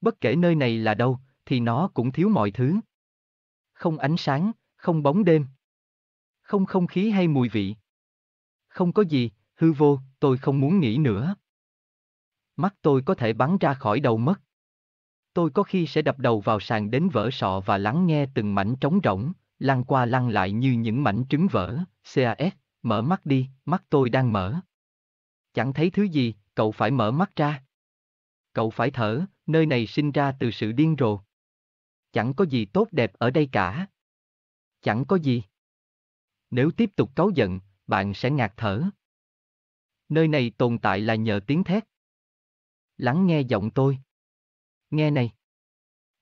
Bất kể nơi này là đâu, thì nó cũng thiếu mọi thứ. Không ánh sáng, không bóng đêm. Không không khí hay mùi vị. Không có gì, hư vô, tôi không muốn nghĩ nữa. Mắt tôi có thể bắn ra khỏi đầu mất. Tôi có khi sẽ đập đầu vào sàn đến vỡ sọ và lắng nghe từng mảnh trống rỗng, lăn qua lăn lại như những mảnh trứng vỡ. CAS, mở mắt đi, mắt tôi đang mở. Chẳng thấy thứ gì, cậu phải mở mắt ra. Cậu phải thở, nơi này sinh ra từ sự điên rồ. Chẳng có gì tốt đẹp ở đây cả. Chẳng có gì. Nếu tiếp tục cáu giận, bạn sẽ ngạt thở. Nơi này tồn tại là nhờ tiếng thét. Lắng nghe giọng tôi. Nghe này.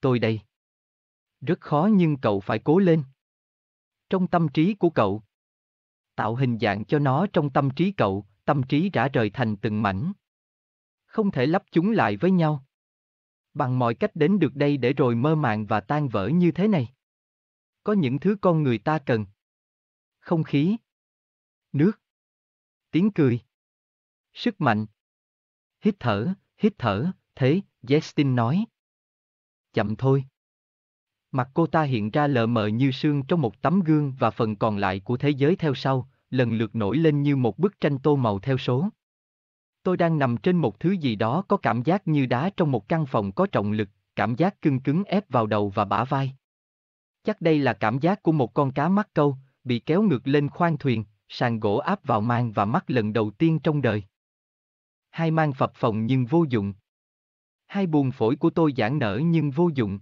Tôi đây. Rất khó nhưng cậu phải cố lên. Trong tâm trí của cậu. Tạo hình dạng cho nó trong tâm trí cậu, tâm trí rã rời thành từng mảnh. Không thể lắp chúng lại với nhau. Bằng mọi cách đến được đây để rồi mơ màng và tan vỡ như thế này. Có những thứ con người ta cần. Không khí. Nước. Tiếng cười. Sức mạnh. Hít thở, hít thở, thế, Justin nói. Chậm thôi. Mặt cô ta hiện ra lờ mờ như sương trong một tấm gương và phần còn lại của thế giới theo sau, lần lượt nổi lên như một bức tranh tô màu theo số. Tôi đang nằm trên một thứ gì đó có cảm giác như đá trong một căn phòng có trọng lực, cảm giác cưng cứng ép vào đầu và bả vai. Chắc đây là cảm giác của một con cá mắc câu, bị kéo ngược lên khoang thuyền, sàn gỗ áp vào mang và mắt lần đầu tiên trong đời. Hai mang phập phồng nhưng vô dụng. Hai buồn phổi của tôi giãn nở nhưng vô dụng.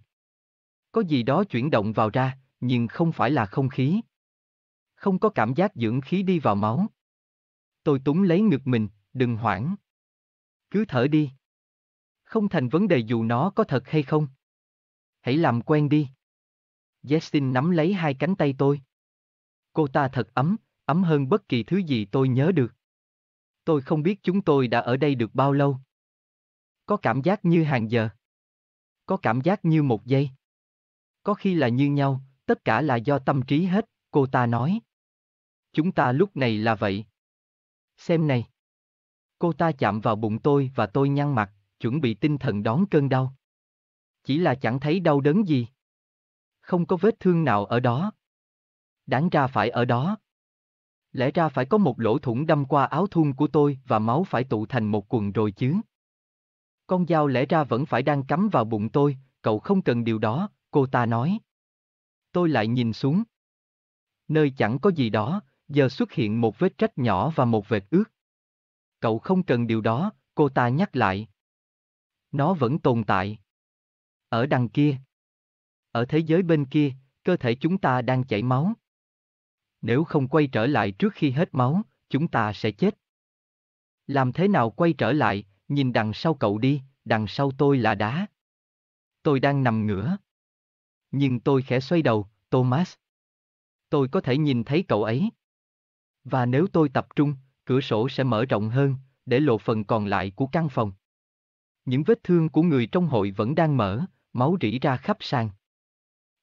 Có gì đó chuyển động vào ra, nhưng không phải là không khí. Không có cảm giác dưỡng khí đi vào máu. Tôi túng lấy ngực mình, đừng hoảng. Cứ thở đi. Không thành vấn đề dù nó có thật hay không. Hãy làm quen đi. Justin nắm lấy hai cánh tay tôi. Cô ta thật ấm, ấm hơn bất kỳ thứ gì tôi nhớ được. Tôi không biết chúng tôi đã ở đây được bao lâu. Có cảm giác như hàng giờ. Có cảm giác như một giây. Có khi là như nhau, tất cả là do tâm trí hết, cô ta nói. Chúng ta lúc này là vậy. Xem này. Cô ta chạm vào bụng tôi và tôi nhăn mặt, chuẩn bị tinh thần đón cơn đau. Chỉ là chẳng thấy đau đớn gì. Không có vết thương nào ở đó. Đáng ra phải ở đó. Lẽ ra phải có một lỗ thủng đâm qua áo thun của tôi và máu phải tụ thành một quần rồi chứ. Con dao lẽ ra vẫn phải đang cắm vào bụng tôi, cậu không cần điều đó, cô ta nói. Tôi lại nhìn xuống. Nơi chẳng có gì đó, giờ xuất hiện một vết rách nhỏ và một vệt ướt. Cậu không cần điều đó, cô ta nhắc lại. Nó vẫn tồn tại. Ở đằng kia. Ở thế giới bên kia, cơ thể chúng ta đang chảy máu. Nếu không quay trở lại trước khi hết máu, chúng ta sẽ chết. Làm thế nào quay trở lại, nhìn đằng sau cậu đi, đằng sau tôi là đá. Tôi đang nằm ngửa. Nhưng tôi khẽ xoay đầu, Thomas. Tôi có thể nhìn thấy cậu ấy. Và nếu tôi tập trung, cửa sổ sẽ mở rộng hơn, để lộ phần còn lại của căn phòng. Những vết thương của người trong hội vẫn đang mở, máu rỉ ra khắp sàn.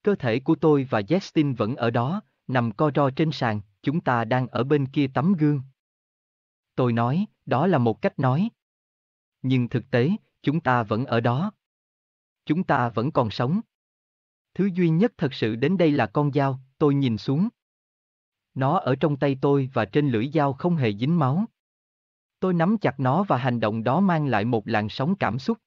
Cơ thể của tôi và Justin vẫn ở đó, nằm co ro trên sàn, chúng ta đang ở bên kia tấm gương. Tôi nói, đó là một cách nói. Nhưng thực tế, chúng ta vẫn ở đó. Chúng ta vẫn còn sống. Thứ duy nhất thật sự đến đây là con dao, tôi nhìn xuống. Nó ở trong tay tôi và trên lưỡi dao không hề dính máu. Tôi nắm chặt nó và hành động đó mang lại một làn sóng cảm xúc.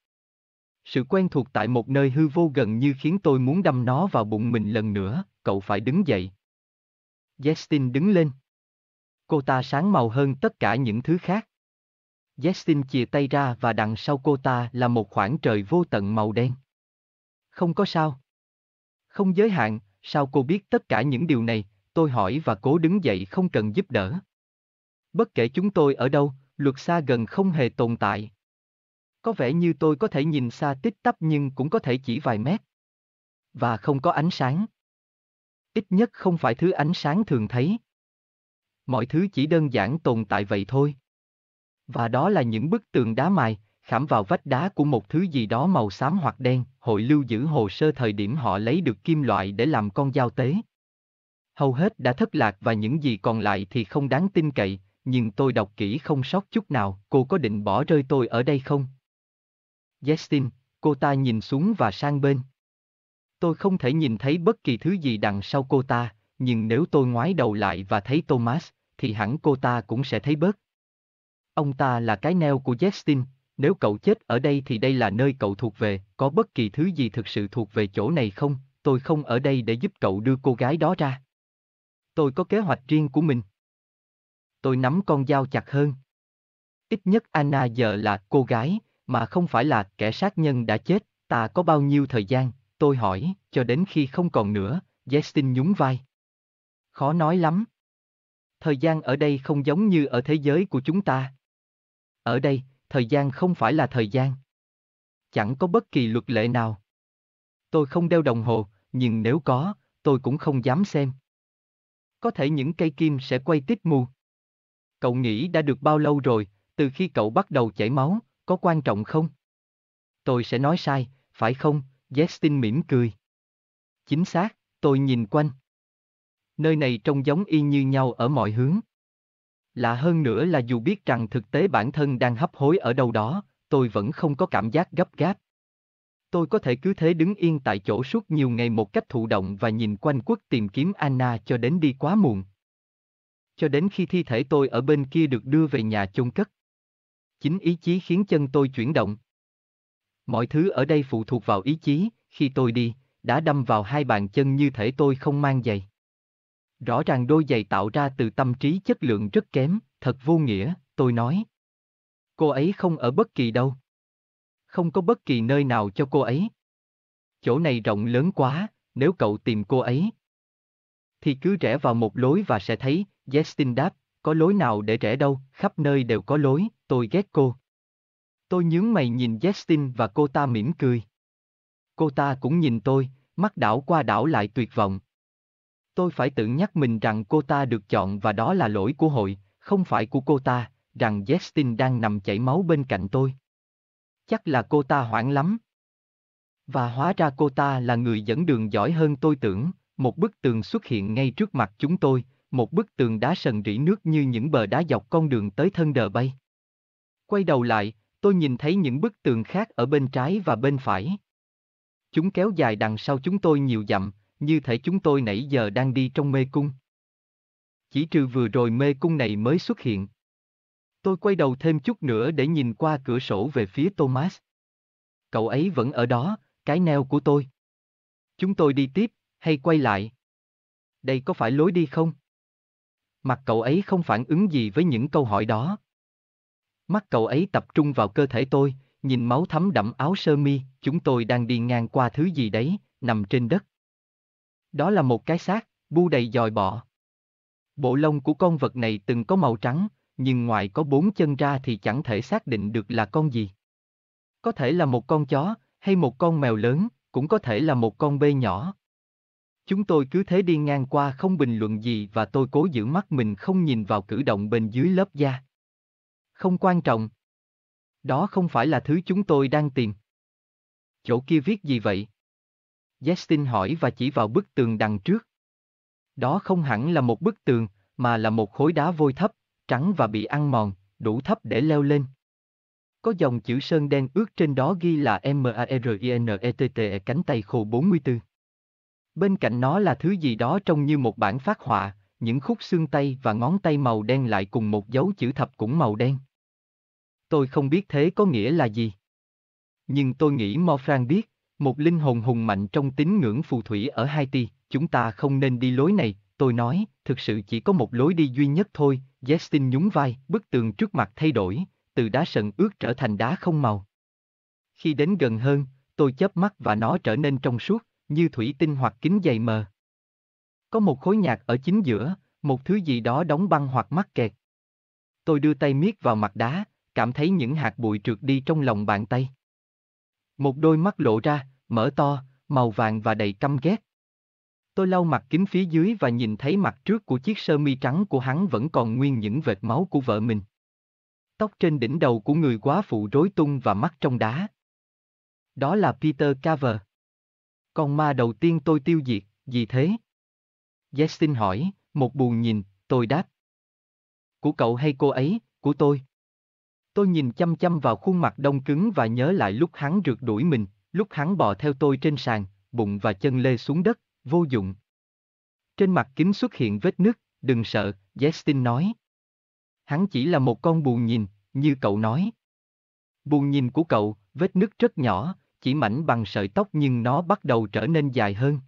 Sự quen thuộc tại một nơi hư vô gần như khiến tôi muốn đâm nó vào bụng mình lần nữa, cậu phải đứng dậy. Justin đứng lên. Cô ta sáng màu hơn tất cả những thứ khác. Justin chìa tay ra và đằng sau cô ta là một khoảng trời vô tận màu đen. Không có sao. Không giới hạn, sao cô biết tất cả những điều này, tôi hỏi và cố đứng dậy không cần giúp đỡ. Bất kể chúng tôi ở đâu, luật xa gần không hề tồn tại. Có vẻ như tôi có thể nhìn xa tích tắp nhưng cũng có thể chỉ vài mét. Và không có ánh sáng. Ít nhất không phải thứ ánh sáng thường thấy. Mọi thứ chỉ đơn giản tồn tại vậy thôi. Và đó là những bức tường đá mài, khảm vào vách đá của một thứ gì đó màu xám hoặc đen, hội lưu giữ hồ sơ thời điểm họ lấy được kim loại để làm con dao tế. Hầu hết đã thất lạc và những gì còn lại thì không đáng tin cậy, nhưng tôi đọc kỹ không sót chút nào, cô có định bỏ rơi tôi ở đây không? Justin, cô ta nhìn xuống và sang bên. Tôi không thể nhìn thấy bất kỳ thứ gì đằng sau cô ta, nhưng nếu tôi ngoái đầu lại và thấy Thomas, thì hẳn cô ta cũng sẽ thấy bớt. Ông ta là cái neo của Justin, nếu cậu chết ở đây thì đây là nơi cậu thuộc về, có bất kỳ thứ gì thực sự thuộc về chỗ này không, tôi không ở đây để giúp cậu đưa cô gái đó ra. Tôi có kế hoạch riêng của mình. Tôi nắm con dao chặt hơn. Ít nhất Anna giờ là cô gái, mà không phải là kẻ sát nhân đã chết, ta có bao nhiêu thời gian, tôi hỏi, cho đến khi không còn nữa, Justin nhún vai. Khó nói lắm. Thời gian ở đây không giống như ở thế giới của chúng ta. Ở đây, thời gian không phải là thời gian. Chẳng có bất kỳ luật lệ nào. Tôi không đeo đồng hồ, nhưng nếu có, tôi cũng không dám xem. Có thể những cây kim sẽ quay tít mù. Cậu nghĩ đã được bao lâu rồi, từ khi cậu bắt đầu chảy máu, có quan trọng không? Tôi sẽ nói sai, phải không? Justin mỉm cười. Chính xác, tôi nhìn quanh. Nơi này trông giống y như nhau ở mọi hướng. Lạ hơn nữa là dù biết rằng thực tế bản thân đang hấp hối ở đâu đó, tôi vẫn không có cảm giác gấp gáp. Tôi có thể cứ thế đứng yên tại chỗ suốt nhiều ngày một cách thụ động và nhìn quanh quất tìm kiếm Anna cho đến đi quá muộn. Cho đến khi thi thể tôi ở bên kia được đưa về nhà chôn cất. Chính ý chí khiến chân tôi chuyển động. Mọi thứ ở đây phụ thuộc vào ý chí, khi tôi đi, đã đâm vào hai bàn chân như thể tôi không mang giày. Rõ ràng đôi giày tạo ra từ tâm trí chất lượng rất kém, thật vô nghĩa, tôi nói. Cô ấy không ở bất kỳ đâu. Không có bất kỳ nơi nào cho cô ấy. Chỗ này rộng lớn quá, nếu cậu tìm cô ấy. Thì cứ rẽ vào một lối và sẽ thấy, Justin đáp, có lối nào để rẽ đâu, khắp nơi đều có lối, tôi ghét cô. Tôi nhướng mày nhìn Justin và cô ta mỉm cười. Cô ta cũng nhìn tôi, mắt đảo qua đảo lại tuyệt vọng. Tôi phải tự nhắc mình rằng cô ta được chọn và đó là lỗi của hội, không phải của cô ta, rằng Justin đang nằm chảy máu bên cạnh tôi. Chắc là cô ta hoảng lắm. Và hóa ra cô ta là người dẫn đường giỏi hơn tôi tưởng, một bức tường xuất hiện ngay trước mặt chúng tôi, một bức tường đá sần rỉ nước như những bờ đá dọc con đường tới thân đờ bay. Quay đầu lại, tôi nhìn thấy những bức tường khác ở bên trái và bên phải. Chúng kéo dài đằng sau chúng tôi nhiều dặm, như thể chúng tôi nãy giờ đang đi trong mê cung. Chỉ trừ vừa rồi mê cung này mới xuất hiện. Tôi quay đầu thêm chút nữa để nhìn qua cửa sổ về phía Thomas. Cậu ấy vẫn ở đó, cái neo của tôi. Chúng tôi đi tiếp, hay quay lại? Đây có phải lối đi không? Mặt cậu ấy không phản ứng gì với những câu hỏi đó. Mắt cậu ấy tập trung vào cơ thể tôi, nhìn máu thấm đẫm áo sơ mi, chúng tôi đang đi ngang qua thứ gì đấy, nằm trên đất. Đó là một cái xác, bu đầy dòi bọ. Bộ lông của con vật này từng có màu trắng, nhưng ngoài có bốn chân ra thì chẳng thể xác định được là con gì. Có thể là một con chó, hay một con mèo lớn, cũng có thể là một con bê nhỏ. Chúng tôi cứ thế đi ngang qua không bình luận gì và tôi cố giữ mắt mình không nhìn vào cử động bên dưới lớp da. Không quan trọng. Đó không phải là thứ chúng tôi đang tìm. Chỗ kia viết gì vậy? Justin hỏi và chỉ vào bức tường đằng trước. Đó không hẳn là một bức tường, mà là một khối đá vôi thấp, trắng và bị ăn mòn, đủ thấp để leo lên. Có dòng chữ sơn đen ướt trên đó ghi là M-A-R-I-N-E-T-T e cánh tay khô 44. Bên cạnh nó là thứ gì đó trông như một bản phát họa, những khúc xương tay và ngón tay màu đen lại cùng một dấu chữ thập cũng màu đen. Tôi không biết thế có nghĩa là gì. Nhưng tôi nghĩ Morfran biết, một linh hồn hùng mạnh trong tín ngưỡng phù thủy ở Haiti, chúng ta không nên đi lối này, tôi nói, thực sự chỉ có một lối đi duy nhất thôi, Justin nhún vai, bức tường trước mặt thay đổi, từ đá sần ướt trở thành đá không màu. Khi đến gần hơn, tôi chớp mắt và nó trở nên trong suốt, như thủy tinh hoặc kính dày mờ. Có một khối nhạc ở chính giữa, một thứ gì đó đóng băng hoặc mắc kẹt. Tôi đưa tay miết vào mặt đá, cảm thấy những hạt bụi trượt đi trong lòng bàn tay. Một đôi mắt lộ ra, mở to, màu vàng và đầy căm ghét. Tôi lau mặt kính phía dưới và nhìn thấy mặt trước của chiếc sơ mi trắng của hắn vẫn còn nguyên những vệt máu của vợ mình. Tóc trên đỉnh đầu của người quá phụ rối tung và mắt trong đá. Đó là Peter Caver. Con ma đầu tiên tôi tiêu diệt, gì thế? Justin hỏi, một buồn nhìn, tôi đáp. Của cậu hay cô ấy, của tôi. Tôi nhìn chăm chăm vào khuôn mặt đông cứng và nhớ lại lúc hắn rượt đuổi mình, lúc hắn bò theo tôi trên sàn, bụng và chân lê xuống đất, vô dụng. Trên mặt kính xuất hiện vết nứt, đừng sợ, Justin nói. Hắn chỉ là một con buồn nhìn, như cậu nói. Buồn nhìn của cậu, vết nứt rất nhỏ, chỉ mảnh bằng sợi tóc nhưng nó bắt đầu trở nên dài hơn.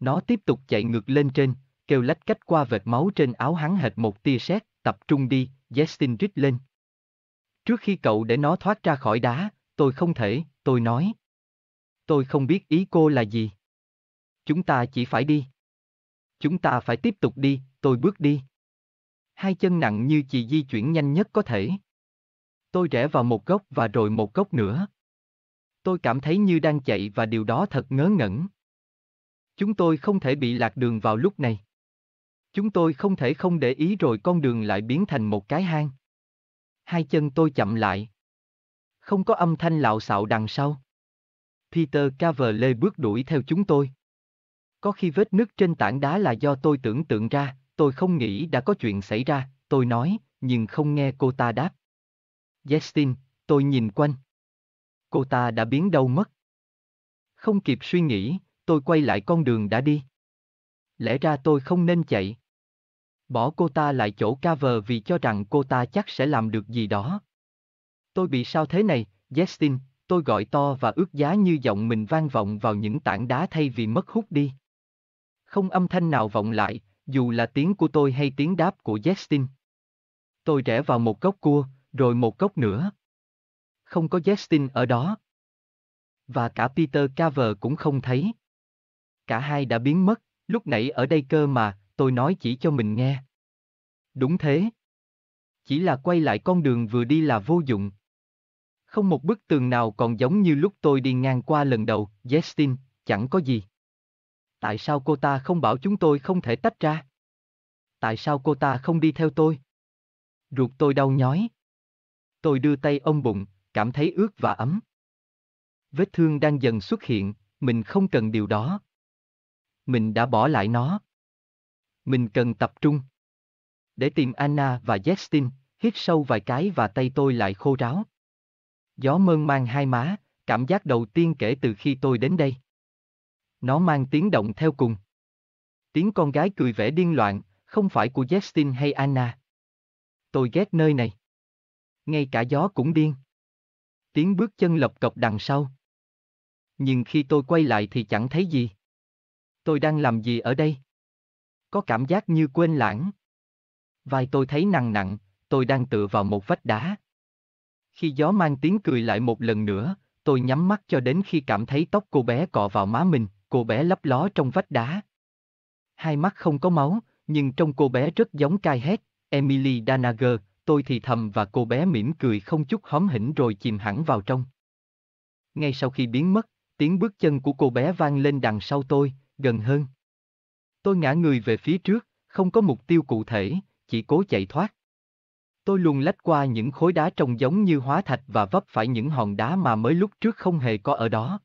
Nó tiếp tục chạy ngược lên trên, kêu lách cách qua vệt máu trên áo hắn hệt một tia sét, tập trung đi, Justin rít lên. Trước khi cậu để nó thoát ra khỏi đá, tôi không thể, tôi nói. Tôi không biết ý cô là gì. Chúng ta chỉ phải đi. Chúng ta phải tiếp tục đi, tôi bước đi. Hai chân nặng như chỉ di chuyển nhanh nhất có thể. Tôi rẽ vào một góc và rồi một góc nữa. Tôi cảm thấy như đang chạy và điều đó thật ngớ ngẩn. Chúng tôi không thể bị lạc đường vào lúc này. Chúng tôi không thể không để ý rồi con đường lại biến thành một cái hang. Hai chân tôi chậm lại. Không có âm thanh lạo xạo đằng sau. Peter Caverle bước đuổi theo chúng tôi. Có khi vết nứt trên tảng đá là do tôi tưởng tượng ra, tôi không nghĩ đã có chuyện xảy ra, tôi nói, nhưng không nghe cô ta đáp. Justin, tôi nhìn quanh. Cô ta đã biến đâu mất. Không kịp suy nghĩ, tôi quay lại con đường đã đi. Lẽ ra tôi không nên chạy. Bỏ cô ta lại chỗ cover vì cho rằng cô ta chắc sẽ làm được gì đó. Tôi bị sao thế này, Justin, tôi gọi to và ước giá như giọng mình vang vọng vào những tảng đá thay vì mất hút đi. Không âm thanh nào vọng lại, dù là tiếng của tôi hay tiếng đáp của Justin. Tôi rẽ vào một góc cua, rồi một góc nữa. Không có Justin ở đó. Và cả Peter Caver cũng không thấy. Cả hai đã biến mất, lúc nãy ở đây cơ mà, tôi nói chỉ cho mình nghe. Đúng thế. Chỉ là quay lại con đường vừa đi là vô dụng. Không một bức tường nào còn giống như lúc tôi đi ngang qua lần đầu, Justin, chẳng có gì. Tại sao cô ta không bảo chúng tôi không thể tách ra? Tại sao cô ta không đi theo tôi? Ruột tôi đau nhói. Tôi đưa tay ôm bụng, cảm thấy ướt và ấm. Vết thương đang dần xuất hiện, mình không cần điều đó. Mình đã bỏ lại nó. Mình cần tập trung. Để tìm Anna và Justin, hít sâu vài cái và tay tôi lại khô ráo. Gió mơn mang hai má, cảm giác đầu tiên kể từ khi tôi đến đây. Nó mang tiếng động theo cùng. Tiếng con gái cười vẻ điên loạn, không phải của Justin hay Anna. Tôi ghét nơi này. Ngay cả gió cũng điên. Tiếng bước chân lộc cộc đằng sau. Nhưng khi tôi quay lại thì chẳng thấy gì. Tôi đang làm gì ở đây? Có cảm giác như quên lãng. Vai tôi thấy nặng nặng, tôi đang tựa vào một vách đá. Khi gió mang tiếng cười lại một lần nữa, tôi nhắm mắt cho đến khi cảm thấy tóc cô bé cọ vào má mình, cô bé lấp ló trong vách đá. Hai mắt không có máu, nhưng trong cô bé rất giống cai hét, Emily Danager, tôi thì thầm và cô bé mỉm cười không chút hóm hỉnh rồi chìm hẳn vào trong. Ngay sau khi biến mất, tiếng bước chân của cô bé vang lên đằng sau tôi, gần hơn. Tôi ngã người về phía trước, không có mục tiêu cụ thể, chỉ cố chạy thoát. Tôi luồn lách qua những khối đá trông giống như hóa thạch và vấp phải những hòn đá mà mới lúc trước không hề có ở đó.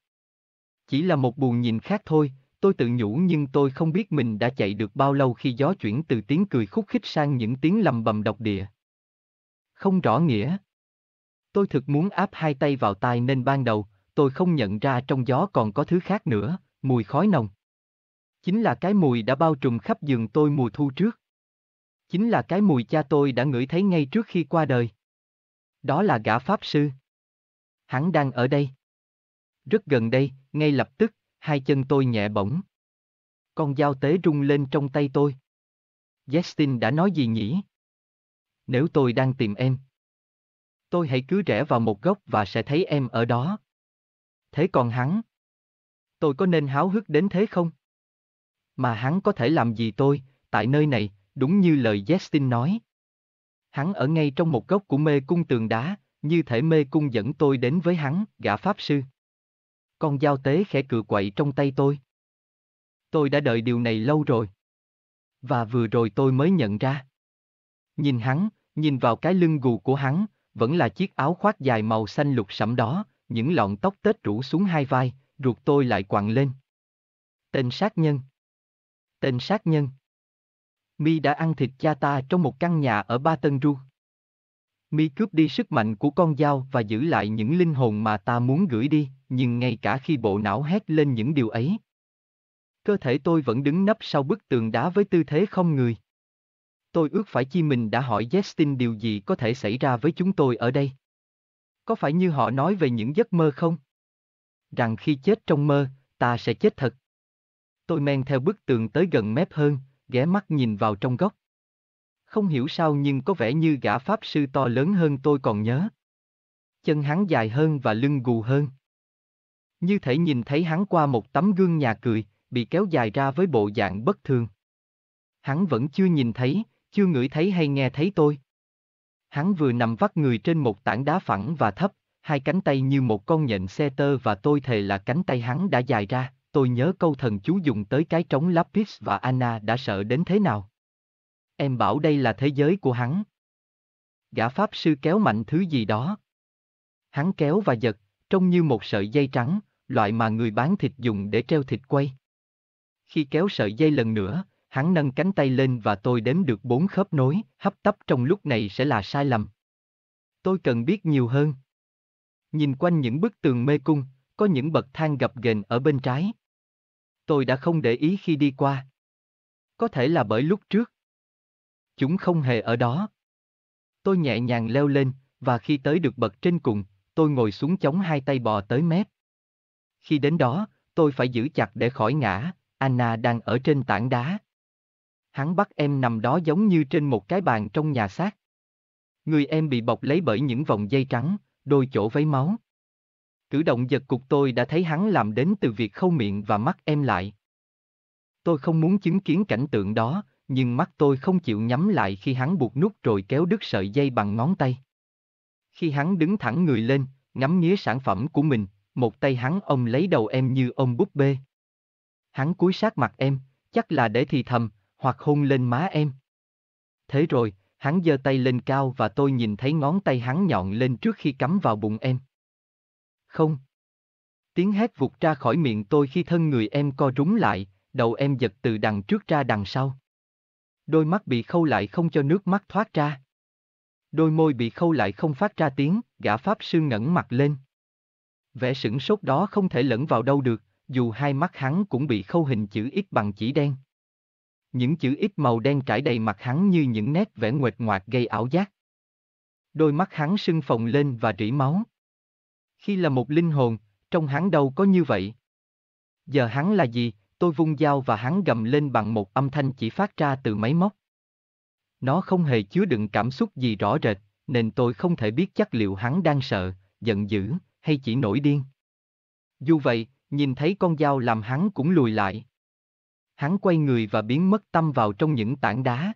Chỉ là một buồn nhìn khác thôi, tôi tự nhủ nhưng tôi không biết mình đã chạy được bao lâu khi gió chuyển từ tiếng cười khúc khích sang những tiếng lầm bầm độc địa. Không rõ nghĩa. Tôi thực muốn áp hai tay vào tai nên ban đầu, tôi không nhận ra trong gió còn có thứ khác nữa, mùi khói nồng. Chính là cái mùi đã bao trùm khắp giường tôi mùa thu trước. Chính là cái mùi cha tôi đã ngửi thấy ngay trước khi qua đời. Đó là gã pháp sư. Hắn đang ở đây. Rất gần đây, ngay lập tức, hai chân tôi nhẹ bỗng. Con dao tế rung lên trong tay tôi. Justin đã nói gì nhỉ? Nếu tôi đang tìm em, tôi hãy cứ rẽ vào một góc và sẽ thấy em ở đó. Thế còn hắn? Tôi có nên háo hức đến thế không? Mà hắn có thể làm gì tôi, tại nơi này, đúng như lời Justin nói. Hắn ở ngay trong một góc của mê cung tường đá, như thể mê cung dẫn tôi đến với hắn, gã pháp sư. Con dao tế khẽ cự quậy trong tay tôi. Tôi đã đợi điều này lâu rồi. Và vừa rồi tôi mới nhận ra. Nhìn hắn, nhìn vào cái lưng gù của hắn, vẫn là chiếc áo khoác dài màu xanh lục sẫm đó, những lọn tóc tết rủ xuống hai vai, ruột tôi lại quặn lên. Tên sát nhân. Tên sát nhân. Mi đã ăn thịt cha ta trong một căn nhà ở Ba Tân Ru. Mi cướp đi sức mạnh của con dao và giữ lại những linh hồn mà ta muốn gửi đi, nhưng ngay cả khi bộ não hét lên những điều ấy. Cơ thể tôi vẫn đứng nấp sau bức tường đá với tư thế không người. Tôi ước phải chi mình đã hỏi Justin điều gì có thể xảy ra với chúng tôi ở đây. Có phải như họ nói về những giấc mơ không? Rằng khi chết trong mơ, ta sẽ chết thật. Tôi men theo bức tường tới gần mép hơn, ghé mắt nhìn vào trong góc. Không hiểu sao nhưng có vẻ như gã pháp sư to lớn hơn tôi còn nhớ. Chân hắn dài hơn và lưng gù hơn. Như thể nhìn thấy hắn qua một tấm gương nhà cười, bị kéo dài ra với bộ dạng bất thường. Hắn vẫn chưa nhìn thấy, chưa ngửi thấy hay nghe thấy tôi. Hắn vừa nằm vắt người trên một tảng đá phẳng và thấp, hai cánh tay như một con nhện xe tơ và tôi thề là cánh tay hắn đã dài ra, tôi nhớ câu thần chú dùng tới cái trống Lapis và Anna đã sợ đến thế nào. Em bảo đây là thế giới của hắn. Gã pháp sư kéo mạnh thứ gì đó. Hắn kéo và giật, trông như một sợi dây trắng, loại mà người bán thịt dùng để treo thịt quay. Khi kéo sợi dây lần nữa, hắn nâng cánh tay lên và tôi đếm được bốn khớp nối, hấp tấp trong lúc này sẽ là sai lầm. Tôi cần biết nhiều hơn. Nhìn quanh những bức tường mê cung, có những bậc thang gập ghềnh ở bên trái. Tôi đã không để ý khi đi qua. Có thể là bởi lúc trước. Chúng không hề ở đó. Tôi nhẹ nhàng leo lên, và khi tới được bậc trên cùng, tôi ngồi xuống chống hai tay bò tới mép. Khi đến đó, tôi phải giữ chặt để khỏi ngã, Anna đang ở trên tảng đá. Hắn bắt em nằm đó giống như trên một cái bàn trong nhà xác. Người em bị bọc lấy bởi những vòng dây trắng, đôi chỗ vấy máu. Cử động giật cục tôi đã thấy hắn làm đến từ việc khâu miệng và mắt em lại. Tôi không muốn chứng kiến cảnh tượng đó, nhưng mắt tôi không chịu nhắm lại khi hắn buộc nút rồi kéo đứt sợi dây bằng ngón tay. Khi hắn đứng thẳng người lên, ngắm nghía sản phẩm của mình, một tay hắn ôm lấy đầu em như ôm búp bê. Hắn cúi sát mặt em, chắc là để thì thầm, hoặc hôn lên má em. Thế rồi, hắn giơ tay lên cao và tôi nhìn thấy ngón tay hắn nhọn lên trước khi cắm vào bụng em. Không. Tiếng hét vụt ra khỏi miệng tôi khi thân người em co rúm lại, đầu em giật từ đằng trước ra đằng sau. Đôi mắt bị khâu lại không cho nước mắt thoát ra. Đôi môi bị khâu lại không phát ra tiếng, gã pháp sư ngẩng mặt lên. Vẻ sửng sốt đó không thể lẫn vào đâu được, dù hai mắt hắn cũng bị khâu hình chữ ít bằng chỉ đen. Những chữ ít màu đen trải đầy mặt hắn như những nét vẽ nguệch ngoạc gây ảo giác. Đôi mắt hắn sưng phồng lên và rỉ máu. Khi là một linh hồn, trong hắn đâu có như vậy. Giờ hắn là gì, tôi vung dao và hắn gầm lên bằng một âm thanh chỉ phát ra từ máy móc. Nó không hề chứa đựng cảm xúc gì rõ rệt, nên tôi không thể biết chắc liệu hắn đang sợ, giận dữ, hay chỉ nổi điên. Dù vậy, nhìn thấy con dao làm hắn cũng lùi lại. Hắn quay người và biến mất tâm vào trong những tảng đá.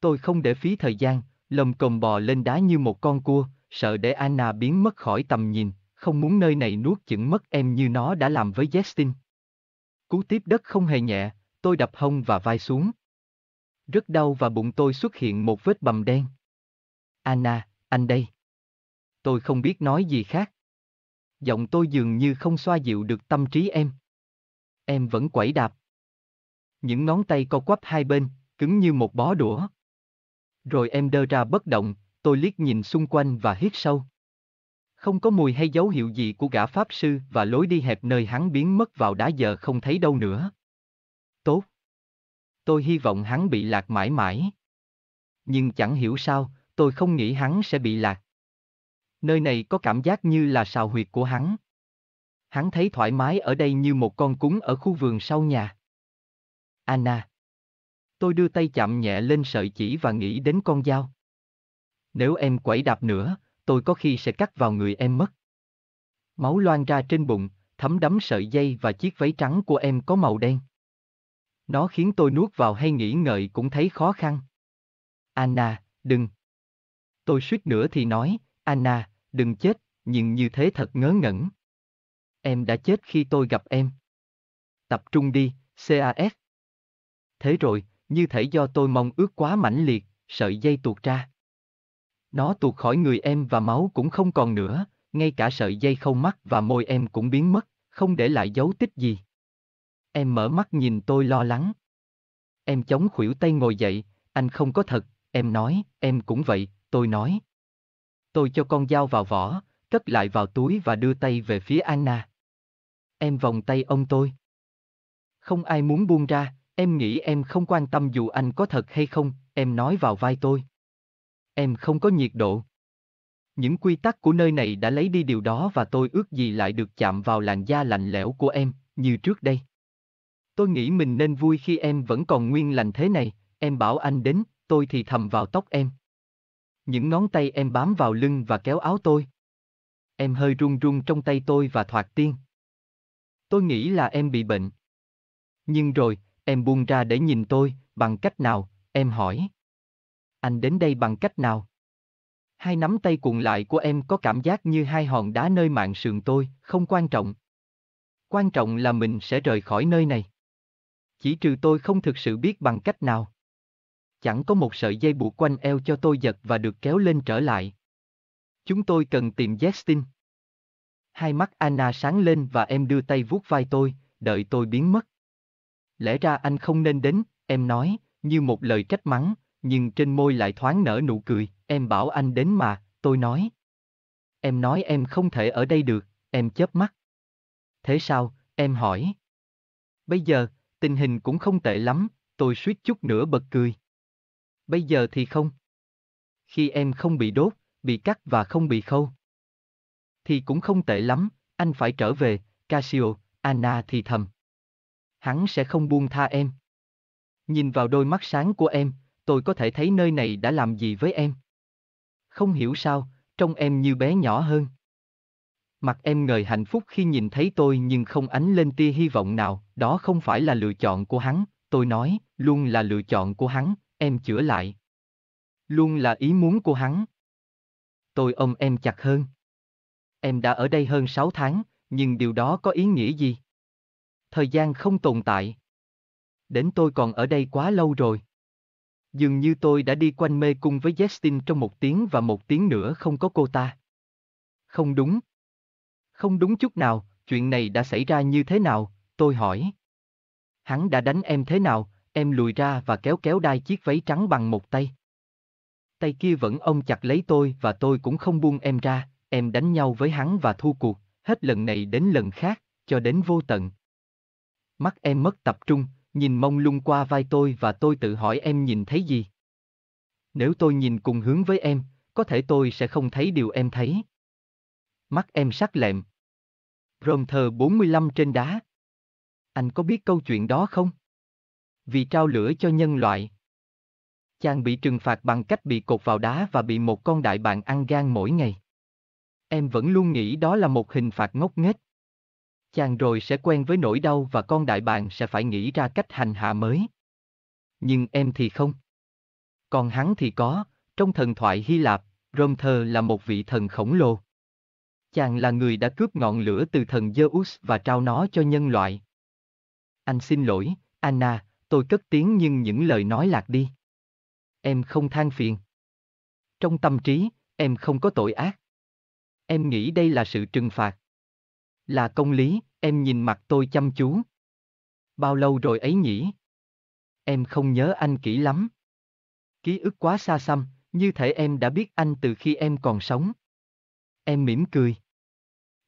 Tôi không để phí thời gian, lầm cồm bò lên đá như một con cua, sợ để Anna biến mất khỏi tầm nhìn, không muốn nơi này nuốt chửng mất em như nó đã làm với Justin. Cú tiếp đất không hề nhẹ, tôi đập hông và vai xuống. Rất đau và bụng tôi xuất hiện một vết bầm đen. Anna, anh đây. Tôi không biết nói gì khác. Giọng tôi dường như không xoa dịu được tâm trí em. Em vẫn quẩy đạp. Những ngón tay co quắp hai bên, cứng như một bó đũa. Rồi em đơ ra bất động, tôi liếc nhìn xung quanh và hít sâu. Không có mùi hay dấu hiệu gì của gã pháp sư và lối đi hẹp nơi hắn biến mất vào đá giờ không thấy đâu nữa. Tốt. Tôi hy vọng hắn bị lạc mãi mãi. Nhưng chẳng hiểu sao, tôi không nghĩ hắn sẽ bị lạc. Nơi này có cảm giác như là sào huyệt của hắn. Hắn thấy thoải mái ở đây như một con cúng ở khu vườn sau nhà. Anna. Tôi đưa tay chạm nhẹ lên sợi chỉ và nghĩ đến con dao. Nếu em quẩy đạp nữa, tôi có khi sẽ cắt vào người em mất. Máu loan ra trên bụng, thấm đấm sợi dây và chiếc váy trắng của em có màu đen. Nó khiến tôi nuốt vào hay nghĩ ngợi cũng thấy khó khăn. Anna, đừng. Tôi suýt nữa thì nói, Anna, đừng chết, nhưng như thế thật ngớ ngẩn. Em đã chết khi tôi gặp em. Tập trung đi, CAS. Thế rồi, như thể do tôi mong ước quá mãnh liệt, sợi dây tuột ra. Nó tuột khỏi người em và máu cũng không còn nữa, ngay cả sợi dây khâu mắt và môi em cũng biến mất, không để lại dấu tích gì. Em mở mắt nhìn tôi lo lắng. Em chống khuỷu tay ngồi dậy, anh không có thật, em nói, em cũng vậy, tôi nói. Tôi cho con dao vào vỏ, cất lại vào túi và đưa tay về phía Anna. Em vòng tay ông tôi. Không ai muốn buông ra, em nghĩ em không quan tâm dù anh có thật hay không, em nói vào vai tôi. Em không có nhiệt độ. Những quy tắc của nơi này đã lấy đi điều đó và tôi ước gì lại được chạm vào làn da lạnh lẽo của em, như trước đây. Tôi nghĩ mình nên vui khi em vẫn còn nguyên lành thế này, em bảo anh đến, tôi thì thầm vào tóc em. Những ngón tay em bám vào lưng và kéo áo tôi. Em hơi run run trong tay tôi và thoạt tiên. Tôi nghĩ là em bị bệnh. Nhưng rồi, em buông ra để nhìn tôi, bằng cách nào, em hỏi. Anh đến đây bằng cách nào? Hai nắm tay cuộn lại của em có cảm giác như hai hòn đá nơi mạng sườn tôi, không quan trọng. Quan trọng là mình sẽ rời khỏi nơi này. Chỉ trừ tôi không thực sự biết bằng cách nào. Chẳng có một sợi dây buộc quanh eo cho tôi giật và được kéo lên trở lại. Chúng tôi cần tìm Justin. Hai mắt Anna sáng lên và em đưa tay vuốt vai tôi, đợi tôi biến mất. Lẽ ra anh không nên đến, em nói, như một lời trách mắng, nhưng trên môi lại thoáng nở nụ cười, em bảo anh đến mà, tôi nói. Em nói em không thể ở đây được, em chớp mắt. Thế sao, em hỏi. Bây giờ, tình hình cũng không tệ lắm, tôi suýt chút nữa bật cười. Bây giờ thì không. Khi em không bị đốt, bị cắt và không bị khâu. Thì cũng không tệ lắm, anh phải trở về, Casio, Anna thì thầm. Hắn sẽ không buông tha em. Nhìn vào đôi mắt sáng của em, tôi có thể thấy nơi này đã làm gì với em. Không hiểu sao, trông em như bé nhỏ hơn. Mặt em ngời hạnh phúc khi nhìn thấy tôi nhưng không ánh lên tia hy vọng nào, đó không phải là lựa chọn của hắn, tôi nói, luôn là lựa chọn của hắn, em chữa lại. Luôn là ý muốn của hắn. Tôi ôm em chặt hơn. Em đã ở đây hơn 6 tháng, nhưng điều đó có ý nghĩa gì? Thời gian không tồn tại. Đến tôi còn ở đây quá lâu rồi. Dường như tôi đã đi quanh mê cung với Justin trong một tiếng và một tiếng nữa không có cô ta. Không đúng. Không đúng chút nào, chuyện này đã xảy ra như thế nào, tôi hỏi. Hắn đã đánh em thế nào, em lùi ra và kéo kéo đai chiếc váy trắng bằng một tay. Tay kia vẫn ôm chặt lấy tôi và tôi cũng không buông em ra, em đánh nhau với hắn và thua cuộc, hết lần này đến lần khác, cho đến vô tận. Mắt em mất tập trung, nhìn mông lung qua vai tôi và tôi tự hỏi em nhìn thấy gì. Nếu tôi nhìn cùng hướng với em, có thể tôi sẽ không thấy điều em thấy. Mắt em sắc lẹm. Rồng thờ 45 trên đá. Anh có biết câu chuyện đó không? Vì trao lửa cho nhân loại. Chàng bị trừng phạt bằng cách bị cột vào đá và bị một con đại bàng ăn gan mỗi ngày. Em vẫn luôn nghĩ đó là một hình phạt ngốc nghếch. Chàng rồi sẽ quen với nỗi đau và con đại bàng sẽ phải nghĩ ra cách hành hạ mới. Nhưng em thì không. Còn hắn thì có, trong thần thoại Hy Lạp, Romther là một vị thần khổng lồ. Chàng là người đã cướp ngọn lửa từ thần Zeus và trao nó cho nhân loại. Anh xin lỗi, Anna, tôi cất tiếng nhưng những lời nói lạc đi. Em không than phiền. Trong tâm trí, em không có tội ác. Em nghĩ đây là sự trừng phạt. Là công lý, em nhìn mặt tôi chăm chú. Bao lâu rồi ấy nhỉ? Em không nhớ anh kỹ lắm. Ký ức quá xa xăm, như thể em đã biết anh từ khi em còn sống. Em mỉm cười.